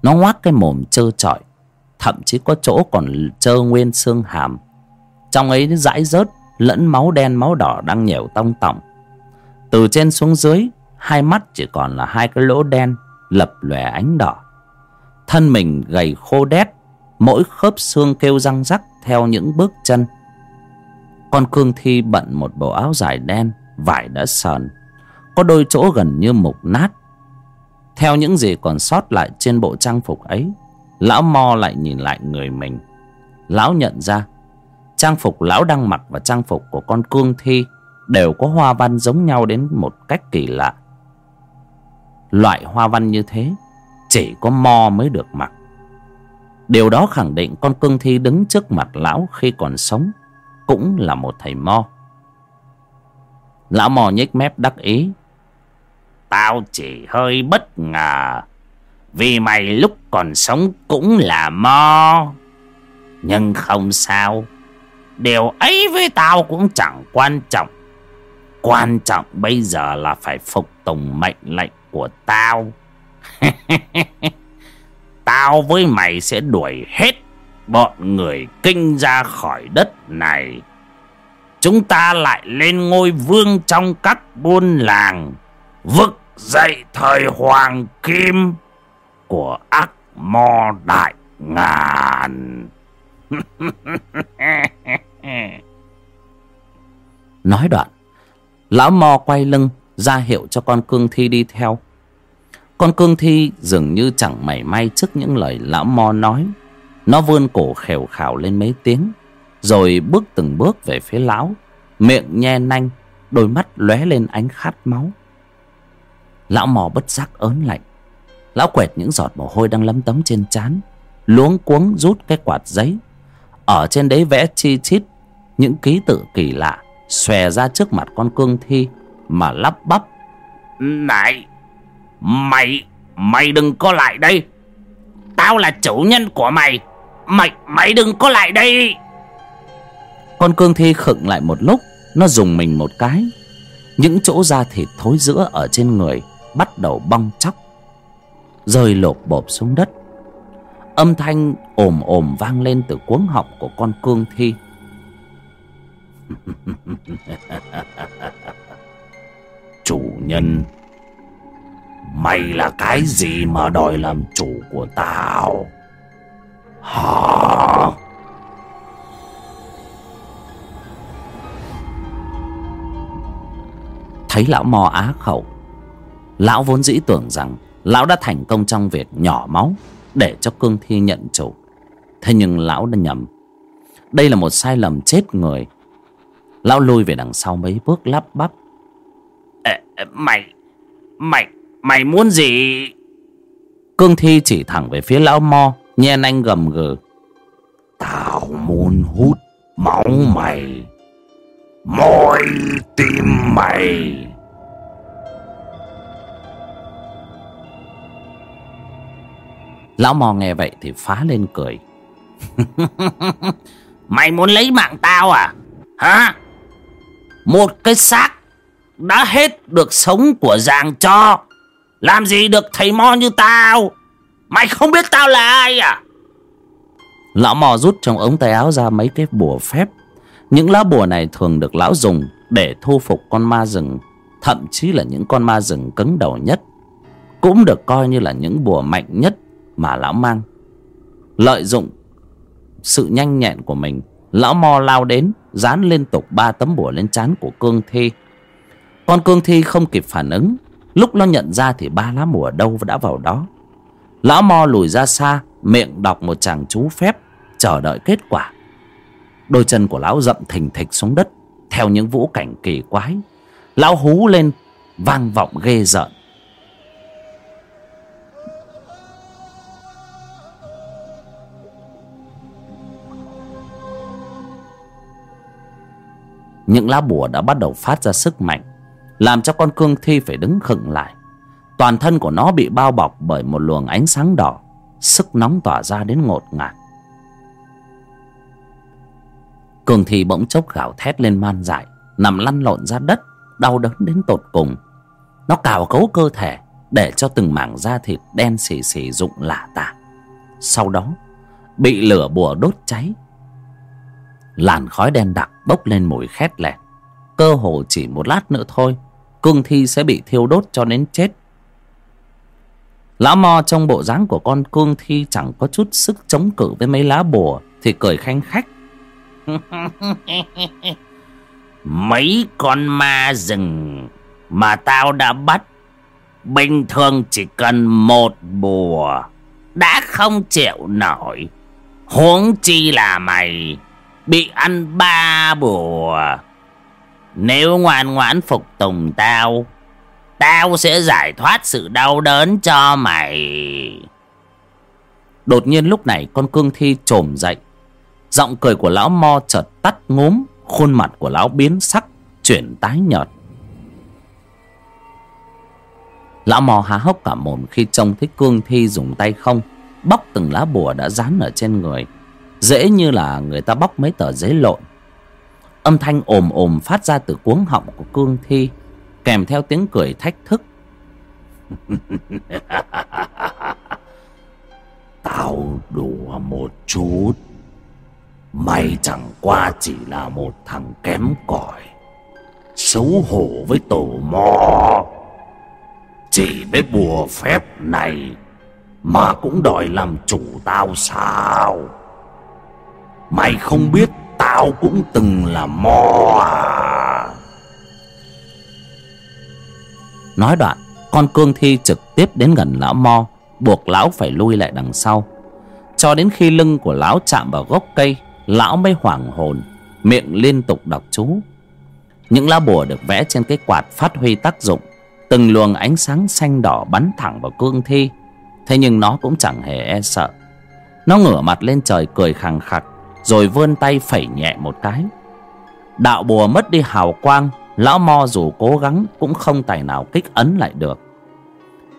Nó ngoác cái mồm trơ trọi thậm chí có chỗ còn trơ nguyên xương hàm. Trong ấy dãi rớt, lẫn máu đen, máu đỏ đang nhiều tông tỏng. Từ trên xuống dưới, hai mắt chỉ còn là hai cái lỗ đen, lập lòe ánh đỏ. Thân mình gầy khô đét, mỗi khớp xương kêu răng rắc theo những bước chân. Con cương thi bận một bộ áo dài đen, vải đã sờn, có đôi chỗ gần như mục nát. Theo những gì còn sót lại trên bộ trang phục ấy lão mo lại nhìn lại người mình. Lão nhận ra, trang phục lão đang mặc và trang phục của con cương thi đều có hoa văn giống nhau đến một cách kỳ lạ. Loại hoa văn như thế, chỉ có mo mới được mặc. Điều đó khẳng định con cương thi đứng trước mặt lão khi còn sống cũng là một thầy mo. Lão mo nhếch mép đắc ý, tao chỉ hơi bất ngờ vì mày lúc còn sống cũng là mo nhưng không sao điều ấy với tao cũng chẳng quan trọng quan trọng bây giờ là phải phục tùng mệnh lệnh của tao <laughs> Tao với mày sẽ đuổi hết bọn người kinh ra khỏi đất này. Chúng ta lại lên ngôi vương trong các buôn làng. Vực dậy thời hoàng kim của ác mo đại ngàn. <laughs> Nói đoạn, lão mo quay lưng ra hiệu cho con cương thi đi theo. Con cương thi dường như chẳng mảy may trước những lời lão mo nói. Nó vươn cổ khều khảo lên mấy tiếng. Rồi bước từng bước về phía lão. Miệng nhe nanh, đôi mắt lóe lên ánh khát máu. Lão mò bất giác ớn lạnh. Lão quẹt những giọt mồ hôi đang lấm tấm trên trán Luống cuống rút cái quạt giấy. Ở trên đấy vẽ chi chít những ký tự kỳ lạ xòe ra trước mặt con cương thi mà lắp bắp. Này, Mày, mày đừng có lại đây. Tao là chủ nhân của mày. Mày, mày đừng có lại đây. Con cương thi khựng lại một lúc. Nó dùng mình một cái. Những chỗ da thịt thối giữa ở trên người bắt đầu bong chóc. Rơi lột bộp xuống đất. Âm thanh ồm ồm vang lên từ cuống họng của con cương thi. <laughs> chủ nhân, Mày là cái gì mà đòi làm chủ của tao Hả Thấy lão mò á khẩu, Lão vốn dĩ tưởng rằng Lão đã thành công trong việc nhỏ máu Để cho cương thi nhận chủ Thế nhưng lão đã nhầm Đây là một sai lầm chết người Lão lui về đằng sau mấy bước lắp bắp Ê, Mày Mày Mày muốn gì? Cương Thi chỉ thẳng về phía lão Mo, nhen anh gầm gừ. Tao muốn hút máu mày. Môi tim mày. Lão mò nghe vậy thì phá lên cười. <laughs> mày muốn lấy mạng tao à? Hả? Một cái xác đã hết được sống của giàng cho làm gì được thầy mo như tao Mày không biết tao là ai à Lão mò rút trong ống tay áo ra mấy cái bùa phép Những lá bùa này thường được lão dùng Để thu phục con ma rừng, Thậm chí là những con ma rừng cứng đầu nhất cũng được coi như là những bùa mạnh nhất mà lão mang. Lợi dụng sự nhanh nhẹn của mình, lão mo lao đến, dán liên tục ba tấm bùa lên trán của cương thi. Con cương thi không kịp phản ứng, lúc nó nhận ra thì ba lá bùa đâu đã vào đó. Lão mo lùi ra xa, miệng đọc một chàng chú phép, chờ đợi kết quả. Đôi chân của lão dậm thình thịch xuống đất, theo những vũ cảnh kỳ quái. Lão hú lên, vang vọng ghê rợn. Những lá bùa đã bắt đầu phát ra sức mạnh, làm cho con cương thi phải đứng khựng lại. Toàn thân của nó bị bao bọc bởi một luồng ánh sáng đỏ, sức nóng tỏa ra đến ngột ngạt. Cương thi bỗng chốc gào thét lên man dại, nằm lăn lộn ra đất, đau đớn đến tột cùng. Nó cào cấu cơ thể, để cho từng mảng da thịt đen xì xì rụng lả tả. Sau đó, bị lửa bùa đốt cháy làn khói đen đặc bốc lên mùi khét lẹt. Cơ hồ chỉ một lát nữa thôi, cương thi sẽ bị thiêu đốt cho đến chết. Lão mo trong bộ dáng của con cương thi chẳng có chút sức chống cự với mấy lá bùa, thì cười khanh khách. <laughs> Mấy con ma rừng mà tao đã bắt, bình thường chỉ cần một bùa, đã không chịu nổi. Huống chi là mày bị ăn ba bùa. Nếu ngoan ngoãn phục tùng tao tao sẽ giải thoát sự đau đớn cho mày. Đột nhiên lúc này con cương thi trồm dậy. Giọng cười của lão mo chợt tắt ngốm, khuôn mặt của lão biến sắc chuyển tái nhợt. Lão mò há hốc cả mồm khi trông thấy cương thi dùng tay không bóc từng lá bùa đã dán ở trên người dễ như là người ta bóc mấy tờ giấy lộn. Âm thanh ồm ồm phát ra từ cuống họng của cương thi, kèm theo tiếng cười thách thức. <laughs> Tao đùa một chút. Mày chẳng qua chỉ là một thằng kém cỏi, xấu hổ với tổ mò. Chỉ với bùa phép này mà cũng đòi làm chủ tao sao? Mày không biết tao cũng từng là mò à. Nói đoạn, con cương thi trực tiếp đến gần lão mo, buộc lão phải lui lại đằng sau. Cho đến khi lưng của lão chạm vào gốc cây, lão mới hoảng hồn, miệng liên tục đọc chú. Những lá bùa được vẽ trên cái quạt phát huy tác dụng, từng luồng ánh sáng xanh đỏ bắn thẳng vào cương thi. Thế nhưng nó cũng chẳng hề e sợ. Nó ngửa mặt lên trời cười khằng khặc rồi vươn tay phẩy nhẹ một cái. Đạo bùa mất đi hào quang, lão mo dù cố gắng cũng không tài nào kích ấn lại được.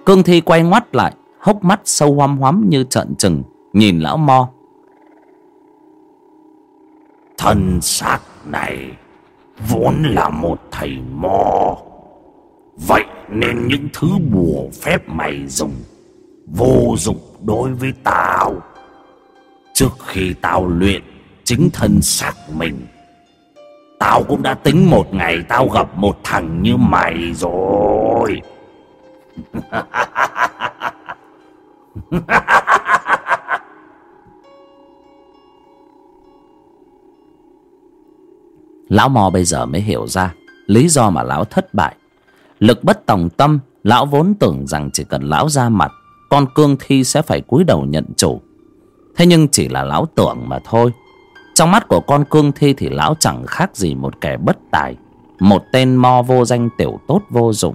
Cương thi quay ngoắt lại, hốc mắt sâu hoăm hoắm như trợn trừng, nhìn lão mo. Thân xác này vốn là một thầy mo. Vậy nên những thứ bùa phép mày dùng vô dụng đối với tao. Trước khi tao luyện chính thân xác mình. Tao cũng đã tính một ngày tao gặp một thằng như mày rồi. <laughs> Lão mò bây giờ mới hiểu ra lý do mà lão thất bại. Lực bất tòng tâm, lão vốn tưởng rằng chỉ cần lão ra mặt, con cương thi sẽ phải cúi đầu nhận chủ. Thế nhưng chỉ là lão tưởng mà thôi trong mắt của con cương thi thì lão chẳng khác gì một kẻ bất tài, một tên mo vô danh tiểu tốt vô dụng.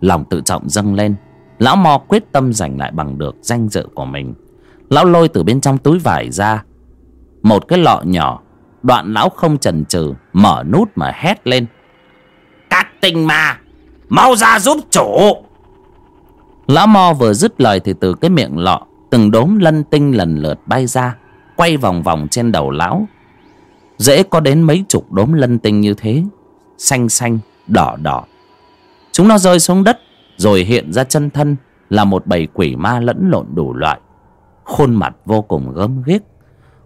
Lòng tự trọng dâng lên, lão mo quyết tâm giành lại bằng được danh dự của mình. Lão lôi từ bên trong túi vải ra, một cái lọ nhỏ, đoạn lão không chần chừ, mở nút mà hét lên. Các tinh ma, mau ra giúp chủ. Lão mo vừa dứt lời thì từ cái miệng lọ, từng đốm lân tinh lần lượt bay ra quay vòng vòng trên đầu lão. Dễ có đến mấy chục đốm lân tinh như thế, xanh xanh, đỏ đỏ. Chúng nó rơi xuống đất, rồi hiện ra chân thân, là một bầy quỷ ma lẫn lộn đủ loại. Khuôn mặt vô cùng gớm ghiếc,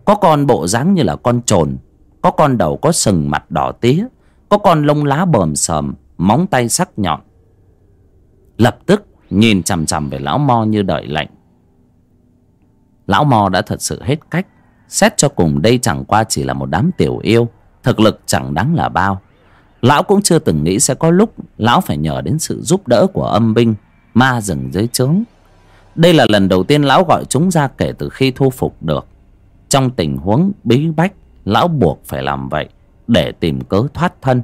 có con bộ dáng như là con trồn, có con đầu có sừng mặt đỏ tía, có con lông lá bờm sờm, móng tay sắc nhọn. Lập tức nhìn chằm chằm về lão mo như đợi lệnh. Lão mo đã thật sự hết cách xét cho cùng đây chẳng qua chỉ là một đám tiểu yêu, thực lực chẳng đáng là bao. Lão cũng chưa từng nghĩ sẽ có lúc lão phải nhờ đến sự giúp đỡ của âm binh, ma rừng dưới trướng. Đây là lần đầu tiên lão gọi chúng ra kể từ khi thu phục được. Trong tình huống bí bách, lão buộc phải làm vậy để tìm cớ thoát thân.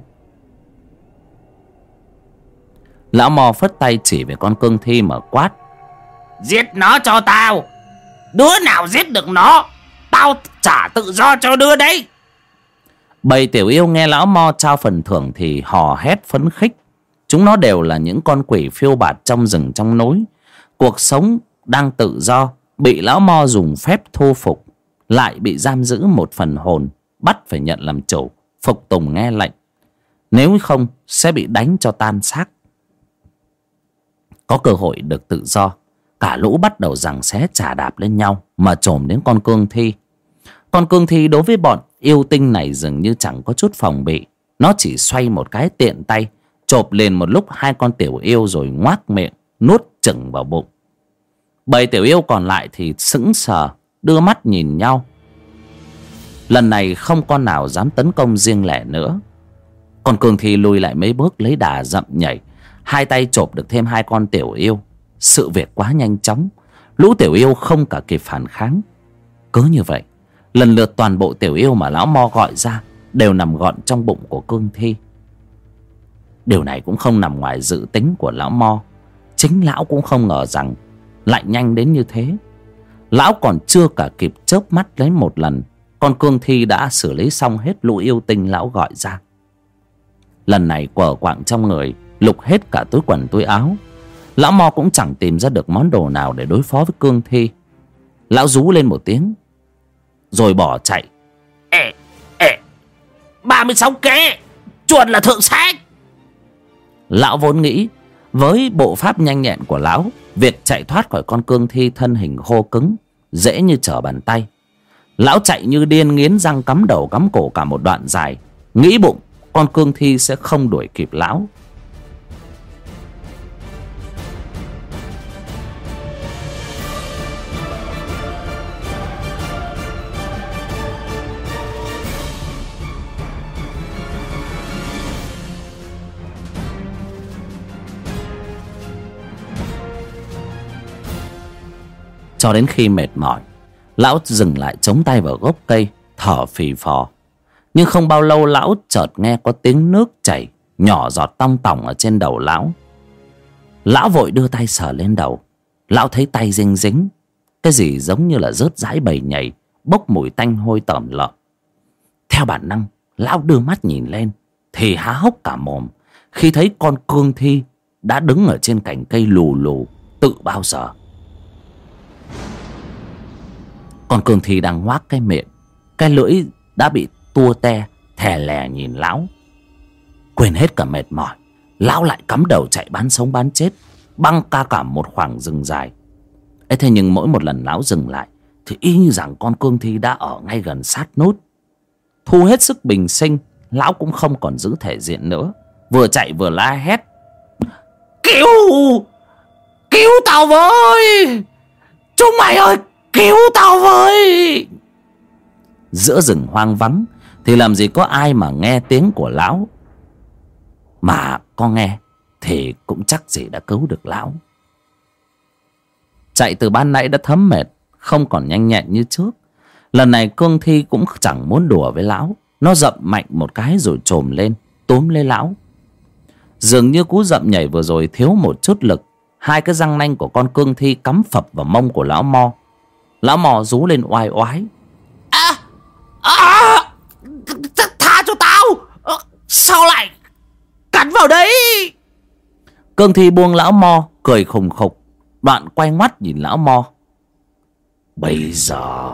Lão mò phất tay chỉ về con cương thi mà quát. Giết nó cho tao! Đứa nào giết được nó? Tao trả tự do cho đứa đấy. Bầy tiểu yêu nghe lão mo trao phần thưởng thì hò hét phấn khích. Chúng nó đều là những con quỷ phiêu bạt trong rừng trong núi. Cuộc sống đang tự do, bị lão mo dùng phép thu phục, lại bị giam giữ một phần hồn, bắt phải nhận làm chủ, phục tùng nghe lệnh. Nếu không, sẽ bị đánh cho tan xác. Có cơ hội được tự do, cả lũ bắt đầu rằng xé trả đạp lên nhau mà trồm đến con cương thi con cương thi đối với bọn yêu tinh này dường như chẳng có chút phòng bị. Nó chỉ xoay một cái tiện tay, chộp lên một lúc hai con tiểu yêu rồi ngoác miệng, nuốt chừng vào bụng. Bầy tiểu yêu còn lại thì sững sờ, đưa mắt nhìn nhau. Lần này không con nào dám tấn công riêng lẻ nữa. Con cương thi lùi lại mấy bước lấy đà dậm nhảy, hai tay chộp được thêm hai con tiểu yêu. Sự việc quá nhanh chóng, lũ tiểu yêu không cả kịp phản kháng. Cứ như vậy lần lượt toàn bộ tiểu yêu mà lão mo gọi ra đều nằm gọn trong bụng của cương thi. Điều này cũng không nằm ngoài dự tính của lão mo. Chính lão cũng không ngờ rằng lại nhanh đến như thế. Lão còn chưa cả kịp chớp mắt lấy một lần, con cương thi đã xử lý xong hết lũ yêu tinh lão gọi ra. Lần này quở quạng trong người, lục hết cả túi quần túi áo. Lão mo cũng chẳng tìm ra được món đồ nào để đối phó với cương thi. Lão rú lên một tiếng rồi bỏ chạy. Ê ê ba mươi sáu kế chuột là thượng sách. Lão vốn nghĩ với bộ pháp nhanh nhẹn của lão việc chạy thoát khỏi con cương thi thân hình khô cứng dễ như trở bàn tay. Lão chạy như điên nghiến răng cắm đầu cắm cổ cả một đoạn dài nghĩ bụng con cương thi sẽ không đuổi kịp lão cho đến khi mệt mỏi, lão dừng lại chống tay vào gốc cây, thở phì phò. Nhưng không bao lâu, lão chợt nghe có tiếng nước chảy nhỏ giọt tong tỏng ở trên đầu lão. Lão vội đưa tay sờ lên đầu. Lão thấy tay dinh dính cái gì giống như là rớt rãi bầy nhảy, bốc mùi tanh hôi tởm lợm. Theo bản năng, lão đưa mắt nhìn lên, thì há hốc cả mồm, khi thấy con cương thi đã đứng ở trên cành cây lù lù, tự bao giờ còn cường thì đang ngoác cái miệng. Cái lưỡi đã bị tua te, thè lè nhìn lão. Quên hết cả mệt mỏi, lão lại cắm đầu chạy bán sống bán chết, băng ca cả một khoảng rừng dài. Ấy thế nhưng mỗi một lần lão dừng lại, thì y như rằng con cương thi đã ở ngay gần sát nút thu hết sức bình sinh, lão cũng không còn giữ thể diện nữa. Vừa chạy vừa la hét. Cứu! Cứu tao với! Chúng mày ơi! Cứu tao với! Giữa rừng hoang vắng, thì làm gì có ai mà nghe tiếng của lão. Mà có nghe, thì cũng chắc gì đã cứu được lão. Chạy từ ban nãy đã thấm mệt, không còn nhanh nhẹn như trước. Lần này cương thi cũng chẳng muốn đùa với lão. Nó dậm mạnh một cái rồi trồm lên Tốm lấy lão. Dường như cú dậm nhảy vừa rồi thiếu một chút lực. Hai cái răng nanh của con cương thi cắm phập vào mông của lão mo. Lão mò rú lên oai oái. À À Tha cho tao. Ờ, Sao lại Cắn vào đấy? Cương thi buông lão mo Cười khùng khục. Đoạn quay mắt nhìn lão mo. Bây giờ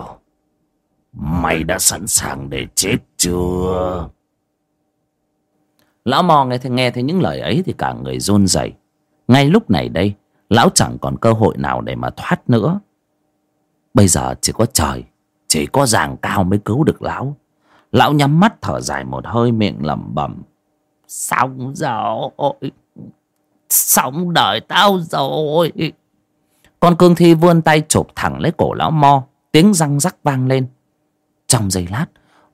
Mày đã sẵn sàng để chết chưa? Lão mò nghe, nghe thấy những lời ấy Thì cả người run rẩy. Ngay lúc này đây Lão chẳng còn cơ hội nào để mà thoát nữa Bây giờ chỉ có trời, Chỉ có giàng cao mới cứu được lão. Lão nhắm mắt thở dài một hơi miệng lẩm bẩm. Xong rồi, Xong đời tao rồi. Con cương thi vươn tay chụp thẳng lấy cổ lão mo, Tiếng răng rắc vang lên. Trong giây lát,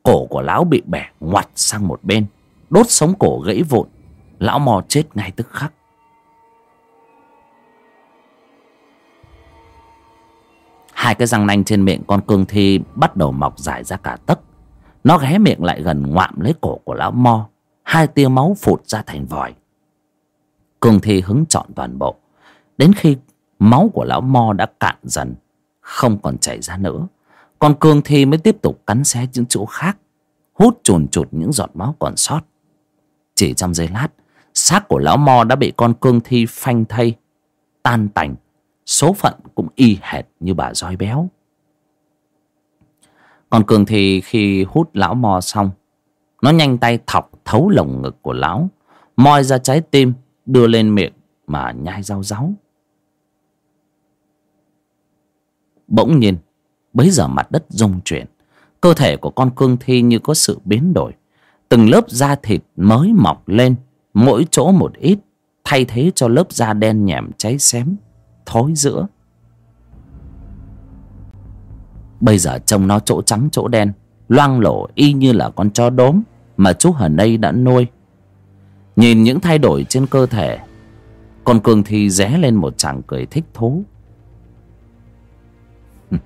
Cổ của lão bị bẻ ngoặt sang một bên, Đốt sống cổ gãy vụn. Lão mò chết ngay tức khắc. Hai cái răng nanh trên miệng con cương thi bắt đầu mọc dài ra cả tấc. Nó ghé miệng lại gần ngoạm lấy cổ của lão mo. Hai tia máu phụt ra thành vòi. Cương thi hứng trọn toàn bộ. Đến khi máu của lão mo đã cạn dần, không còn chảy ra nữa. Con cương thi mới tiếp tục cắn xé những chỗ khác, hút chùn chụt những giọt máu còn sót. Chỉ trong giây lát, xác của lão mo đã bị con cương thi phanh thây, tan tành số phận cũng y hệt như bà roi béo. Còn cường thì khi hút lão mo xong, nó nhanh tay thọc thấu lồng ngực của lão, moi ra trái tim, đưa lên miệng mà nhai rau ráu bỗng nhiên, bấy giờ mặt đất rung chuyển, cơ thể của con cương thi như có sự biến đổi. Từng lớp da thịt mới mọc lên, mỗi chỗ một ít, thay thế cho lớp da đen nhẻm cháy xém thối giữa. Bây giờ trông nó chỗ trắng, chỗ đen, loang lổ y như là con chó đốm mà chú hờ nây đã nuôi. Nhìn những thay đổi trên cơ thể, con cường thi ré lên một chàng cười thích thú. <laughs>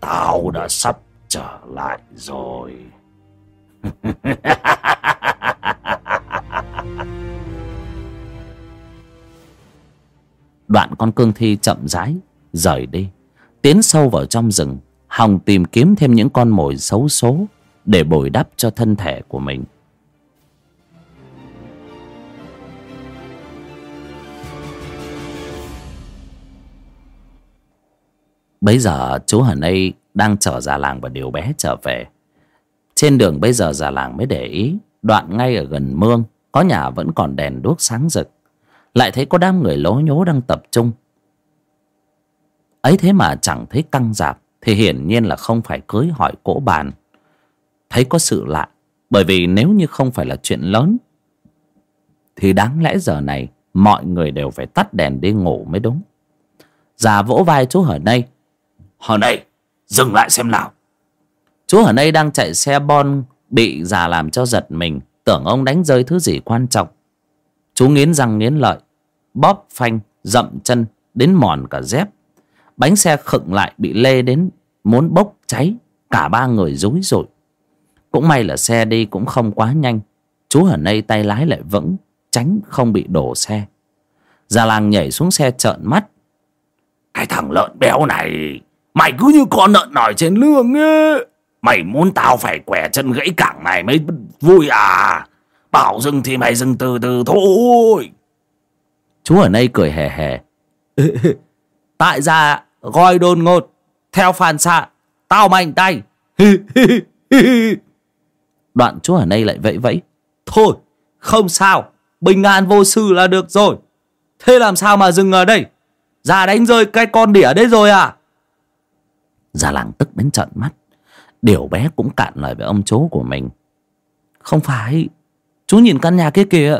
Tao đã sắp trở lại rồi. <laughs> đoạn con cương thi chậm rãi, rời đi, tiến sâu vào trong rừng, hòng tìm kiếm thêm những con mồi xấu số để bồi đắp cho thân thể của mình. Bấy giờ, chú hẳn đây đang chở già làng và điều bé trở về trên đường bây giờ già làng mới để ý, đoạn ngay ở gần mương, có nhà vẫn còn đèn đuốc sáng rực. Lại thấy có đám người lố nhố đang tập trung. Ấy thế mà chẳng thấy căng dạp, thì hiển nhiên là không phải cưới hỏi cỗ bàn. Thấy có sự lạ, bởi vì nếu như không phải là chuyện lớn, thì đáng lẽ giờ này mọi người đều phải tắt đèn đi ngủ mới đúng. Già vỗ vai chú hở đây hở đây dừng lại xem nào chú ở đây đang chạy xe bon bị già làm cho giật mình. Tưởng ông đánh rơi thứ gì quan trọng. Chú nghiến răng nghiến lợi, bóp phanh, dậm chân đến mòn cả dép. Bánh xe khựng lại bị lê đến muốn bốc cháy, cả ba người rúi rội. cũng may là xe đi cũng không quá nhanh. Chú ở đây tay lái lại vững, tránh không bị đổ xe. Già làng nhảy xuống xe trợn mắt. Cái thằng lợn béo này, mày cứ như con lợn nổi trên lương ấy mày muốn tao phải quẻ chân gãy cẳng này mới vui à? Bảo dừng thì mày dừng từ từ thôi. Chú ở đây cười hề hề. <laughs> Tại ra gọi đồn ngột theo phản xạ tao mạnh tay. <laughs> Đoạn chú ở đây lại vẫy vẫy. Thôi không sao. Bình an vô sự là được rồi. Thế làm sao mà dừng ở đây? Già đánh rơi cái con đỉa đấy rồi à? Già làng tức đến trận mắt điều bé cũng cạn lời với ông chú của mình. Không phải, chú nhìn căn nhà kia kìa.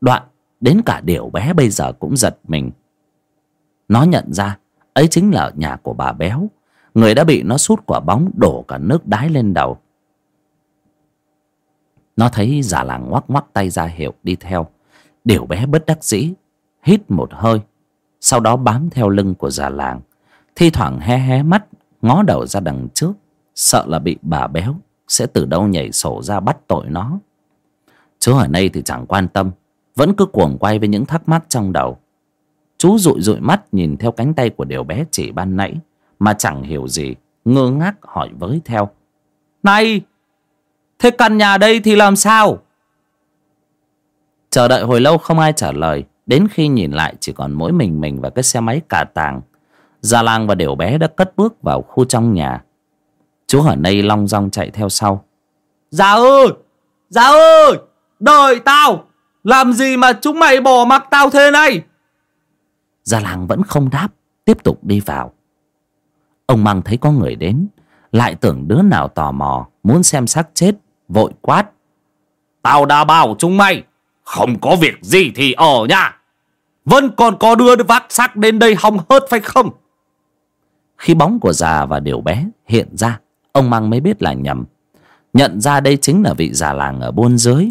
Đoạn, đến cả điều bé bây giờ cũng giật mình. Nó nhận ra, ấy chính là nhà của bà béo. Người đã bị nó sút quả bóng, đổ cả nước đái lên đầu. Nó thấy già làng ngoắc ngoắc tay ra hiệu đi theo. Điều bé bất đắc dĩ, hít một hơi, sau đó bám theo lưng của già làng. Thi thoảng hé hé mắt ngó đầu ra đằng trước, sợ là bị bà béo, sẽ từ đâu nhảy sổ ra bắt tội nó. Chú ở đây thì chẳng quan tâm, vẫn cứ cuồng quay với những thắc mắc trong đầu. Chú dụi dụi mắt nhìn theo cánh tay của điều bé chỉ ban nãy, mà chẳng hiểu gì, ngơ ngác hỏi với theo. Này, thế căn nhà đây thì làm sao? Chờ đợi hồi lâu không ai trả lời, đến khi nhìn lại chỉ còn mỗi mình mình và cái xe máy cà tàng già làng và điều bé đã cất bước vào khu trong nhà. Chú hở nây long rong chạy theo sau. Già ơi! Già ơi! Đợi tao! Làm gì mà chúng mày bỏ mặc tao thế này? Gia làng vẫn không đáp Tiếp tục đi vào. Ông mang thấy có người đến lại tưởng đứa nào tò mò muốn xem xác chết vội quát. Tao đã bảo chúng mày không có việc gì thì ở nhà. Vẫn còn có đưa vác xác đến đây hòng hớt phải không khi bóng của già và điều bé hiện ra, ông măng mới biết là nhầm. Nhận ra đây chính là vị già làng ở buôn dưới.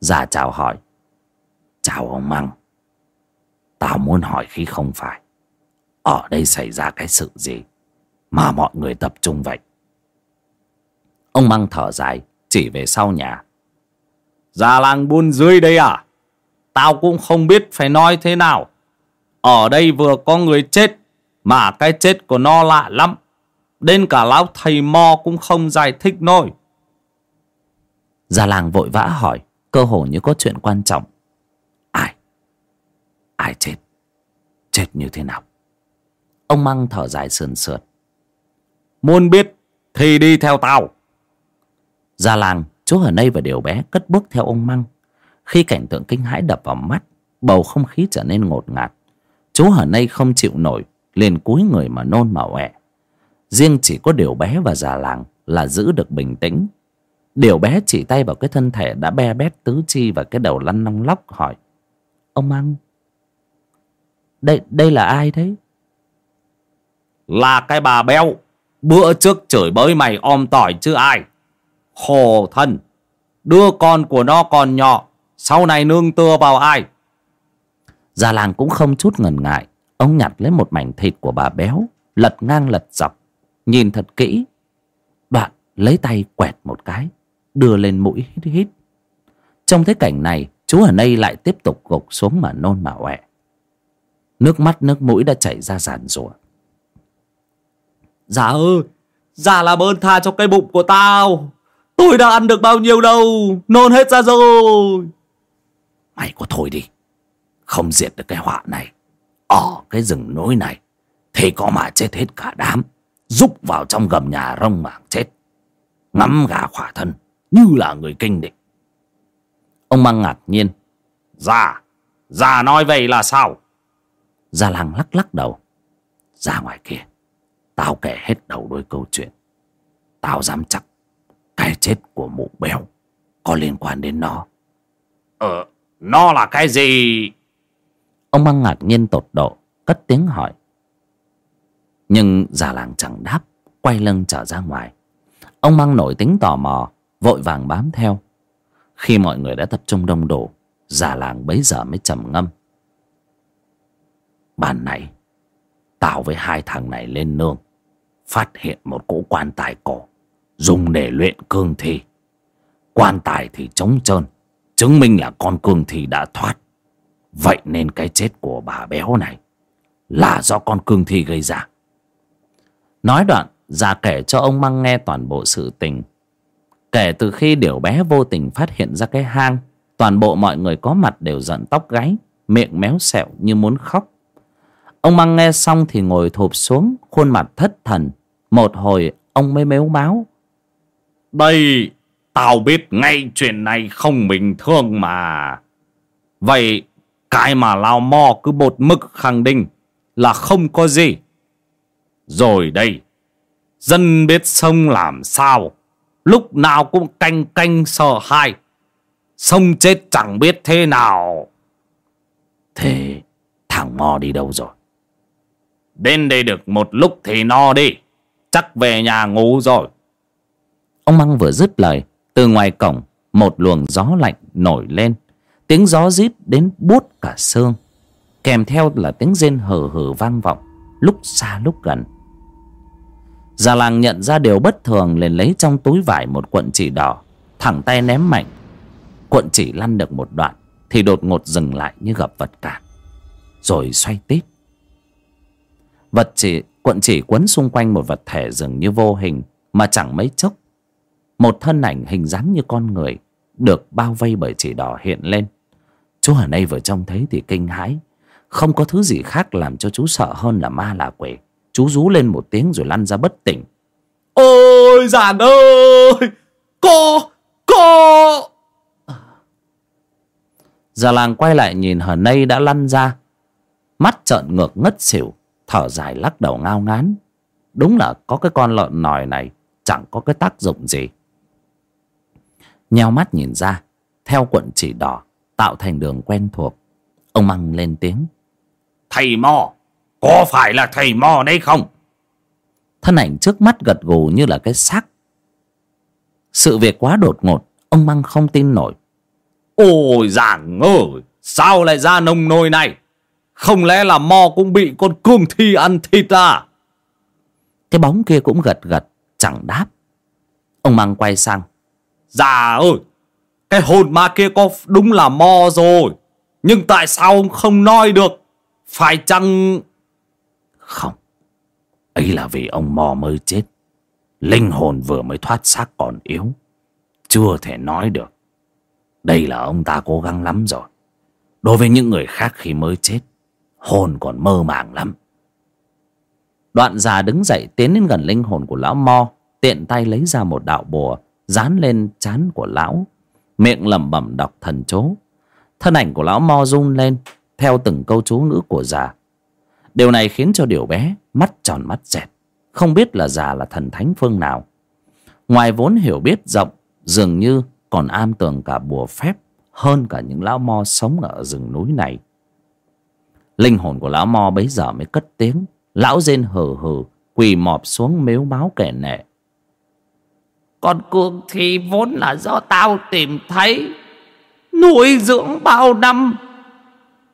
Già chào hỏi. Chào ông măng tao muốn hỏi khi không phải, ở đây xảy ra cái sự gì mà mọi người tập trung vậy? Ông măng thở dài, chỉ về sau nhà. Già làng buôn dưới đây à? Tao cũng không biết phải nói thế nào. Ở đây vừa có người chết mà cái chết của nó lạ lắm. Đến cả lão thầy mo cũng không giải thích nổi. Già làng vội vã hỏi, cơ hồ như có chuyện quan trọng. Ai? Ai chết? Chết như thế nào? Ông măng thở dài sườn sượt. Muốn biết thì đi theo tao. Già làng chú ở nay và điều bé, cất bước theo ông măng. Khi cảnh tượng kinh hãi đập vào mắt, bầu không khí trở nên ngột ngạt. Chú ở nay không chịu nổi liền cúi người mà nôn mà ọe. Riêng chỉ có điều bé và già làng là giữ được bình tĩnh. Điều bé chỉ tay vào cái thân thể đã be bét tứ chi và cái đầu lăn long lóc hỏi ông măng đây đây là ai đấy là cái bà béo. Bữa trước chửi bới mày om tỏi chứ ai? Khổ thân. Đứa con của nó còn nhỏ. Sau này nương tựa vào ai? Già làng cũng không chút ngần ngại ông nhặt lấy một mảnh thịt của bà béo lật ngang lật dọc nhìn thật kỹ. Đoạn lấy tay quẹt một cái đưa lên mũi hít hít. Trông thấy cảnh này chú ở đây lại tiếp tục gục xuống mà nôn mà ọe. Nước mắt nước mũi đã chảy ra giàn rủa Dạ ơi Dạ làm ơn tha cho cái bụng của tao. Tôi đã ăn được bao nhiêu đâu Nôn hết ra rồi. Mày có thôi đi Không diệt được cái họa này ở cái rừng núi này Thì có mà chết hết cả đám Rúc vào trong gầm nhà rông mảng chết Ngắm gà khỏa thân Như là người kinh định. Ông mang ngạc nhiên. Già, già nói vậy là sao? Gia làng lắc lắc đầu. Ra ngoài kia Tao kể hết đầu đuôi câu chuyện. Tao dám chắc Cái chết của mụ béo Có liên quan đến nó. Ờ Nó là cái gì? Ông mang ngạc nhiên tột độ, Cất tiếng hỏi. Nhưng già làng chẳng đáp, Quay lưng trở ra ngoài. Ông mang nổi tính tò mò, Vội vàng bám theo. Khi mọi người đã tập trung đông đủ, Già làng bấy giờ mới trầm ngâm. Ban này, Tao với hai thằng này lên nương, Phát hiện một cỗ quan tài cổ, Dùng để luyện cương thi. Quan tài thì trống trơn, Chứng minh là con cương thi đã thoát. Vậy nên cái chết của bà béo này Là do con cương thi gây ra. Nói đoạn, Già kể cho ông Măng nghe toàn bộ sự tình. Kể từ khi điều bé vô tình phát hiện ra cái hang, Toàn bộ mọi người có mặt đều giận tóc gáy, Miệng méo sẹo như muốn khóc. Ông Măng nghe xong thì ngồi thụp xuống, Khuôn mặt thất thần. Một hồi, ông mới mếu máu. Đây, Tao biết ngay chuyện này không bình thường mà. Vậy cái mà lao mò cứ bột mực khẳng định Là không có gì. Rồi đây, Dân biết sông làm sao, Lúc nào cũng canh canh sợ hai Sông chết chẳng biết thế nào. Thế thằng mò đi đâu rồi? Đến đây được một lúc thì no đi, Chắc về nhà ngủ rồi. Ông Măng vừa dứt lời, Từ ngoài cổng, Một luồng gió lạnh nổi lên. Tiếng gió rít đến buốt cả xương, Kèm theo là tiếng rên hờ hờ vang vọng, Lúc xa lúc gần. Già làng nhận ra điều bất thường liền lấy trong túi vải một cuộn chỉ đỏ, Thẳng tay ném mạnh. Cuộn chỉ lăn được một đoạn, Thì đột ngột dừng lại như gặp vật cản, Rồi xoay tít. Vật chỉ, cuộn chỉ quấn xung quanh một vật thể dường như vô hình, Mà chẳng mấy chốc, Một thân ảnh hình dáng như con người, Được bao vây bởi chỉ đỏ hiện lên. Chú ở đây vừa trông thấy thì kinh hãi. Không có thứ gì khác làm cho chú sợ hơn là ma là quỷ. Chú rú lên một tiếng rồi lăn ra bất tỉnh. Ôi giản ơi! Cô! Cô! Già làng quay lại nhìn hờ nây đã lăn ra. Mắt trợn ngược ngất xỉu Thở dài lắc đầu ngao ngán. Đúng là có cái con lợn nòi này Chẳng có cái tác dụng gì. Nheo mắt nhìn ra Theo quận chỉ đỏ Tạo thành đường quen thuộc. Ông Măng lên tiếng. Thầy mò Có phải là thầy mò đấy không? Thân ảnh trước mắt gật gù như là cái xác. Sự việc quá đột ngột Ông Măng không tin nổi. Ôi giảng ơi Sao lại ra nông nôi này? Không lẽ là mò cũng bị con cương thi ăn thịt à? Cái bóng kia cũng gật gật Chẳng đáp. Ông Măng quay sang. Dạ ơi cái hồn ma kia có đúng là mò rồi. Nhưng tại sao ông không nói được? Phải chăng Không. Ấy là vì ông mò mới chết. Linh hồn vừa mới thoát xác còn yếu. Chưa thể nói được. Đây là ông ta cố gắng lắm rồi. Đối với những người khác khi mới chết, Hồn còn mơ màng lắm. Đoạn già đứng dậy tiến đến gần linh hồn của lão Mo, Tiện tay lấy ra một đạo bùa, Dán lên chán của lão. Miệng lẩm bẩm đọc thần chố Thân ảnh của lão Mo run lên, Theo từng câu chú ngữ của già. Điều này khiến cho điều bé mắt tròn mắt dẹt, Không biết là già là thần thánh phương nào. Ngoài vốn hiểu biết rộng, Dường như còn am tường cả bùa phép Hơn cả những lão mo sống ở rừng núi này. Linh hồn của lão mo bấy giờ mới cất tiếng, Lão rên hừ hừ, Quỳ mọp xuống mếu máu kẻ nệ. Còn cuộc thi vốn là do tao tìm thấy. Nuôi dưỡng bao năm,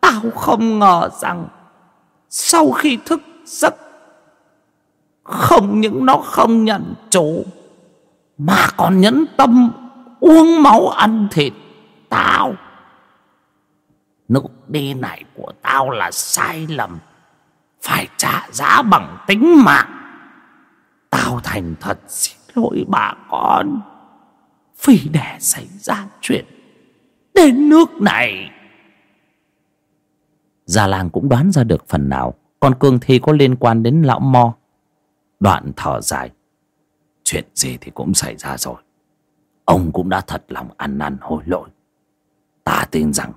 Tao không ngờ rằng Sau khi thức giấc, Không những nó không nhận chủ, Mà còn nhẫn tâm Uống máu ăn thịt Tao. Nước đi này của tao là sai lầm, Phải trả giá bằng tính mạng. Tao thành thật xin lỗi bà con. Vì để xảy ra chuyện Đến nước này. Già làng cũng đoán ra được phần nào. Con cương thi có liên quan đến lão mo. Đoạn thở dài. Chuyện gì thì cũng xảy ra rồi. Ông cũng đã thật lòng ăn năn hối lỗi. Ta tin rằng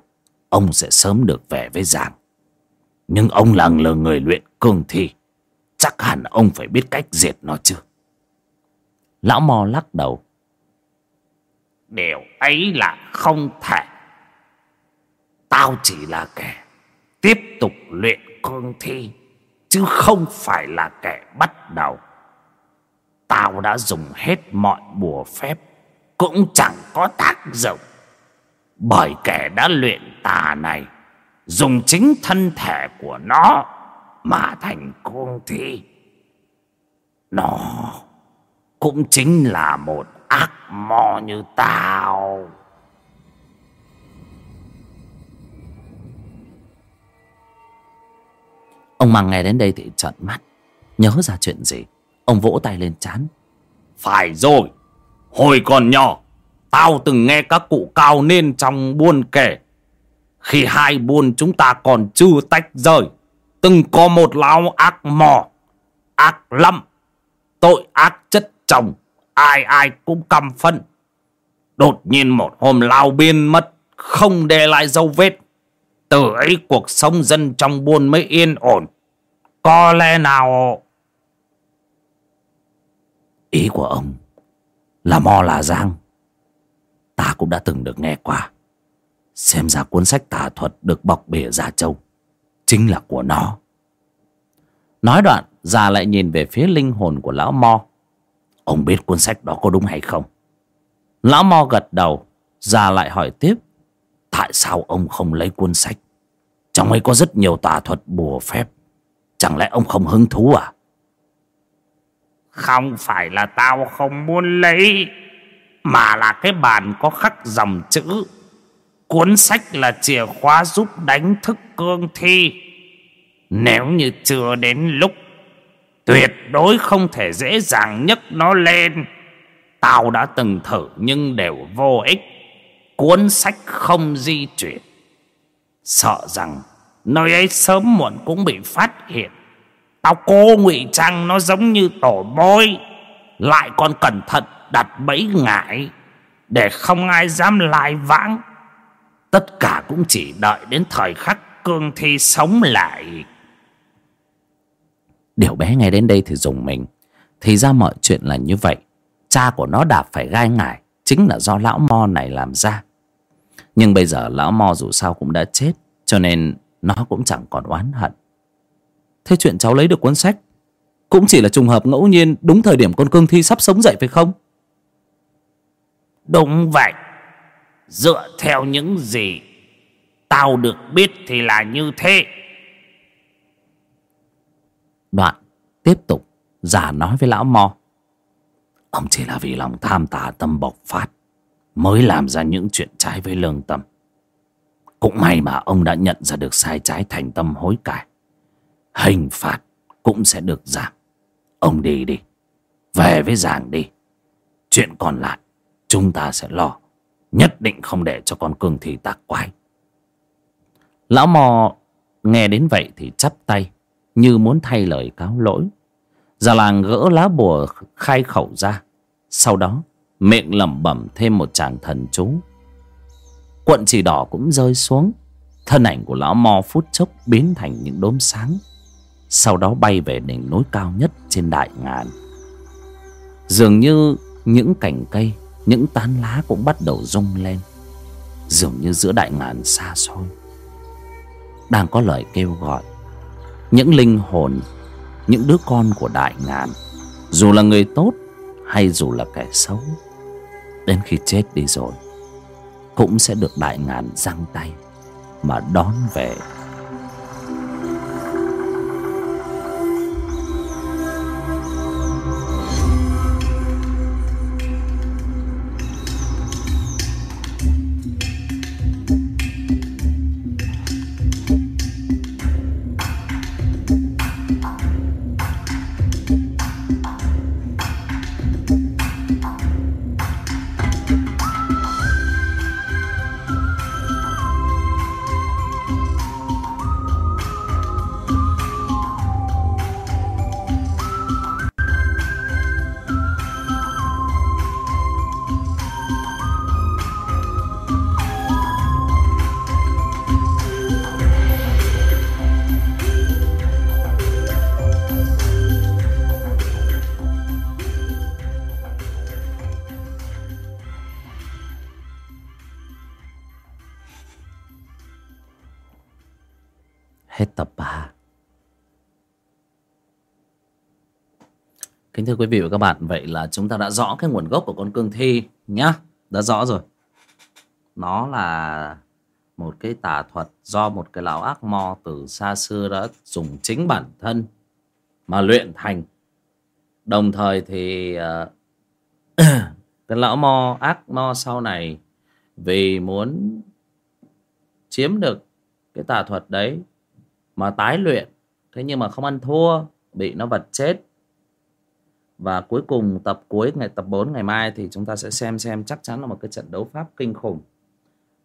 Ông sẽ sớm được về với Giang. Nhưng ông là người luyện cương thi Chắc hẳn ông phải biết cách diệt nó chứ. Lão mò lắc đầu. Điều ấy là không thể. Tao chỉ là kẻ Tiếp tục luyện cương thi, Chứ không phải là kẻ bắt đầu. Tao đã dùng hết mọi bùa phép, Cũng chẳng có tác dụng. Bởi kẻ đã luyện tà này, Dùng chính thân thể của nó Mà thành cương thi. Nó cũng chính là một ác mò như tao. Ông mang nghe đến đây thì trợn mắt, Nhớ ra chuyện gì? Ông vỗ tay lên chán Phải rồi, Hồi còn nhỏ, Tao từng nghe các cụ cao nên trong buôn kể, Khi hai buôn chúng ta còn chưa tách rời, Từng có một lão ác mò, Ác lắm Tội ác chất chồng, Ai ai cũng căm phân Đột nhiên một hôm lao biên mất, Không để lại dấu vết. Từ ấy cuộc sống dân trong buôn mới yên ổn. Có lẽ nào Ý của ông Là Mo là Giang. Ta cũng đã từng được nghe qua. Xem ra cuốn sách tà thuật được bọc bìa giả Châu Chính là của nó. Nói đoạn già lại nhìn về phía linh hồn của lão Mo. Ông biết cuốn sách đó có đúng hay không? Lão Mo gật đầu, Già lại hỏi tiếp. Tại sao ông không lấy cuốn sách? Trong ấy có rất nhiều tà thuật bùa phép. Chẳng lẽ ông không hứng thú à? Không phải là tao không muốn lấy, Mà là cái bàn có khắc dòng chữ. Cuốn sách là chìa khóa giúp đánh thức cương thi. Nếu như chưa đến lúc Tuyệt đối không thể dễ dàng nhấc nó lên. Tao đã từng thử nhưng đều vô ích. Cuốn sách không di chuyển. Sợ rằng nơi ấy sớm muộn cũng bị phát hiện. Tao cố ngụy trang nó giống như tổ môi Lại còn cẩn thận đặt bẫy ngại Để không ai dám lai vãng. Tất cả cũng chỉ đợi đến thời khắc cương thi sống lại. Điều bé nghe đến đây thì dùng mình. Thì ra mọi chuyện là như vậy. Cha của nó đạp phải gai ngải, chính là do lão mo này làm ra. Nhưng bây giờ lão mo dù sao cũng đã chết, cho nên nó cũng chẳng còn oán hận. Thế chuyện cháu lấy được cuốn sách, cũng chỉ là trùng hợp ngẫu nhiên đúng thời điểm con cương thi sắp sống dậy phải không? Đúng vậy. Dựa theo những gì tao được biết thì là như thế đoạn tiếp tục già nói với lão mo. Ông chỉ là vì lòng tham tà tâm bộc phát mới làm ra những chuyện trái với lương tâm. Cũng may mà ông đã nhận ra được sai trái thành tâm hối cải. Hình phạt cũng sẽ được giảm. Ông đi đi, về với giảng đi. Chuyện còn lại, chúng ta sẽ lo. Nhất định không để cho con cương thi tạc quái. Lão mò nghe đến vậy thì chắp tay như muốn thay lời cáo lỗi. Già làng gỡ lá bùa khai khẩu ra. Sau đó, miệng lẩm bẩm thêm một tràng thần chú. Cuộn chỉ đỏ cũng rơi xuống. Thân ảnh của lão mo phút chốc biến thành những đốm sáng. Sau đó bay về đỉnh núi cao nhất trên đại ngàn. Dường như những cành cây, những tán lá cũng bắt đầu rung lên. Dường như giữa đại ngàn xa xôi. Đang có lời kêu gọi những linh hồn, những đứa con của đại ngàn, dù là người tốt hay dù là kẻ xấu, đến khi chết đi rồi, cũng sẽ được đại ngàn giang tay mà đón về. Kính thưa quý vị và các bạn Vậy là chúng ta đã rõ cái nguồn gốc của con cương thi nhá Đã rõ rồi. Nó là một cái tà thuật do một cái lão ác mo từ xa xưa đã dùng chính bản thân mà luyện thành. Đồng thời thì uh, <clears throat> cái lão mo ác mo sau này vì muốn chiếm được cái tà thuật đấy mà tái luyện thế nhưng mà không ăn thua bị nó vật chết và cuối cùng tập cuối ngày tập 4 ngày mai thì chúng ta sẽ xem xem chắc chắn là một cái trận đấu pháp kinh khủng.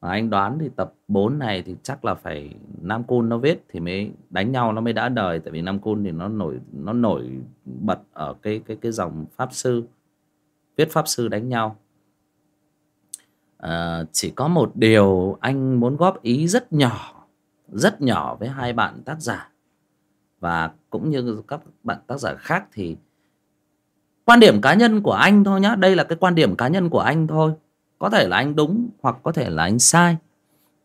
Mà anh đoán thì tập 4 này thì chắc là phải Nam Cun nó viết thì mới đánh nhau nó mới đã đời. Tại vì Nam Cun thì nó nổi nó nổi bật ở cái cái cái dòng pháp sư viết pháp sư đánh nhau. À, chỉ có một điều anh muốn góp ý rất nhỏ rất nhỏ với hai bạn tác giả. Và cũng như các bạn tác giả khác thì quan điểm cá nhân của anh thôi nhá. Đây là cái quan điểm cá nhân của anh thôi. Có thể là anh đúng hoặc có thể là anh sai.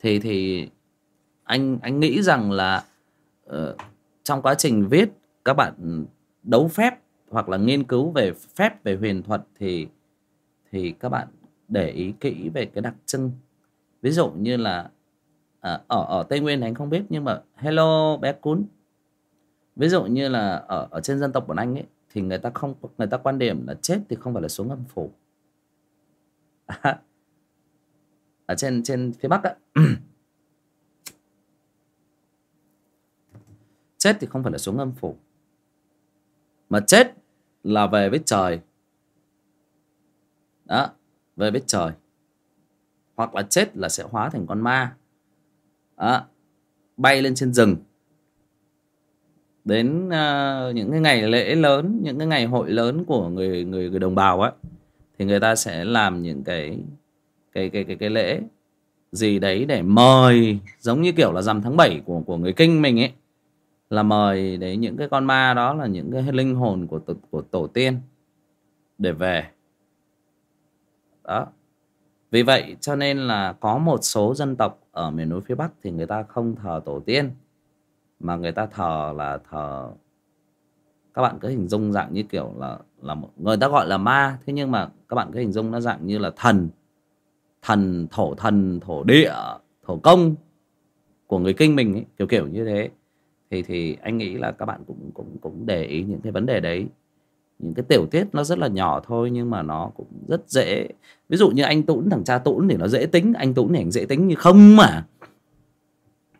Thì thì anh anh nghĩ rằng là uh, trong quá trình viết các bạn đấu phép hoặc là nghiên cứu về phép về huyền thuật thì thì các bạn để ý kỹ về cái đặc trưng. Ví dụ như là à, ở ở tây nguyên thì anh không biết nhưng mà hello bé cún. Ví dụ như là ở ở trên dân tộc của anh ấy thì người ta không người ta quan điểm là chết thì không phải là xuống âm phủ. À, ở trên trên phía bắc á. <clears throat> Chết thì không phải là xuống âm phủ. Mà chết là về với trời. Đó về với trời. Hoặc là chết là sẽ hóa thành con ma. Đó, bay lên trên rừng đến uh, những cái ngày lễ lớn những cái ngày hội lớn của người người người đồng bào á thì người ta sẽ làm những cái cái cái cái cái lễ gì đấy để mời giống như kiểu là rằm tháng 7 của của người kinh mình ấy là mời đấy những cái con ma đó là những cái linh hồn của tổ, của tổ tiên để về. Đó. Vì vậy cho nên là có một số dân tộc ở miền núi phía bắc thì người ta không thờ tổ tiên mà người ta thờ là thờ các bạn cứ hình dung dạng như kiểu là là một người ta gọi là ma thế nhưng mà các bạn cứ hình dung nó dạng như là thần thần thổ thần thổ địa thổ công của người kinh mình ấy, kiểu kiểu như thế. Thì thì anh nghĩ là các bạn cũng cũng cũng để ý những cái vấn đề đấy. Những cái tiểu tiết nó rất là nhỏ thôi nhưng mà nó cũng rất dễ. Ví dụ như anh tũn thằng cha tũn thì nó dễ tính anh tũn thì anh dễ tính như không mà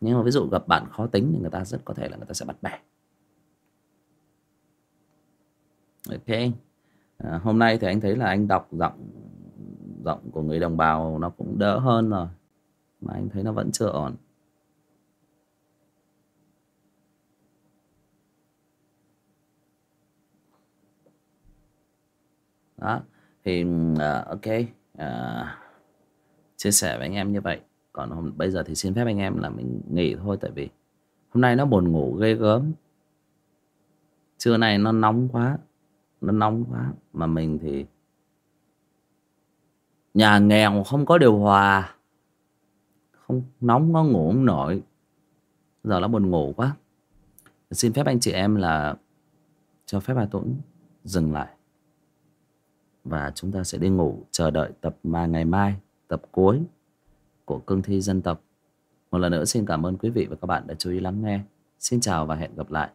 nhưng mà ví dụ gặp bạn khó tính thì người ta rất có thể là người ta sẽ bắt bẻ. Ok. À, hôm nay thì anh thấy là anh đọc giọng giọng của người đồng bào nó cũng đỡ hơn rồi mà anh thấy nó vẫn chưa ổn. Đó thì uh, ok. Uh, chia sẻ với anh em như vậy còn hôm, bây giờ thì xin phép anh em là mình nghỉ thôi tại vì hôm nay nó buồn ngủ ghê gớm. Trưa nay nó nóng quá nó nóng quá. Mà mình thì nhà nghèo không có điều hòa không nóng nó ngủ không nổi. Giờ nó buồn ngủ quá. Xin phép anh chị em là cho phép bà tuấn dừng lại. Và chúng ta sẽ đi ngủ chờ đợi tập mà ngày mai tập cuối của cương thi dân tộc. Một lần nữa xin cảm ơn quý vị và các bạn đã chú ý lắng nghe. Xin chào và hẹn gặp lại.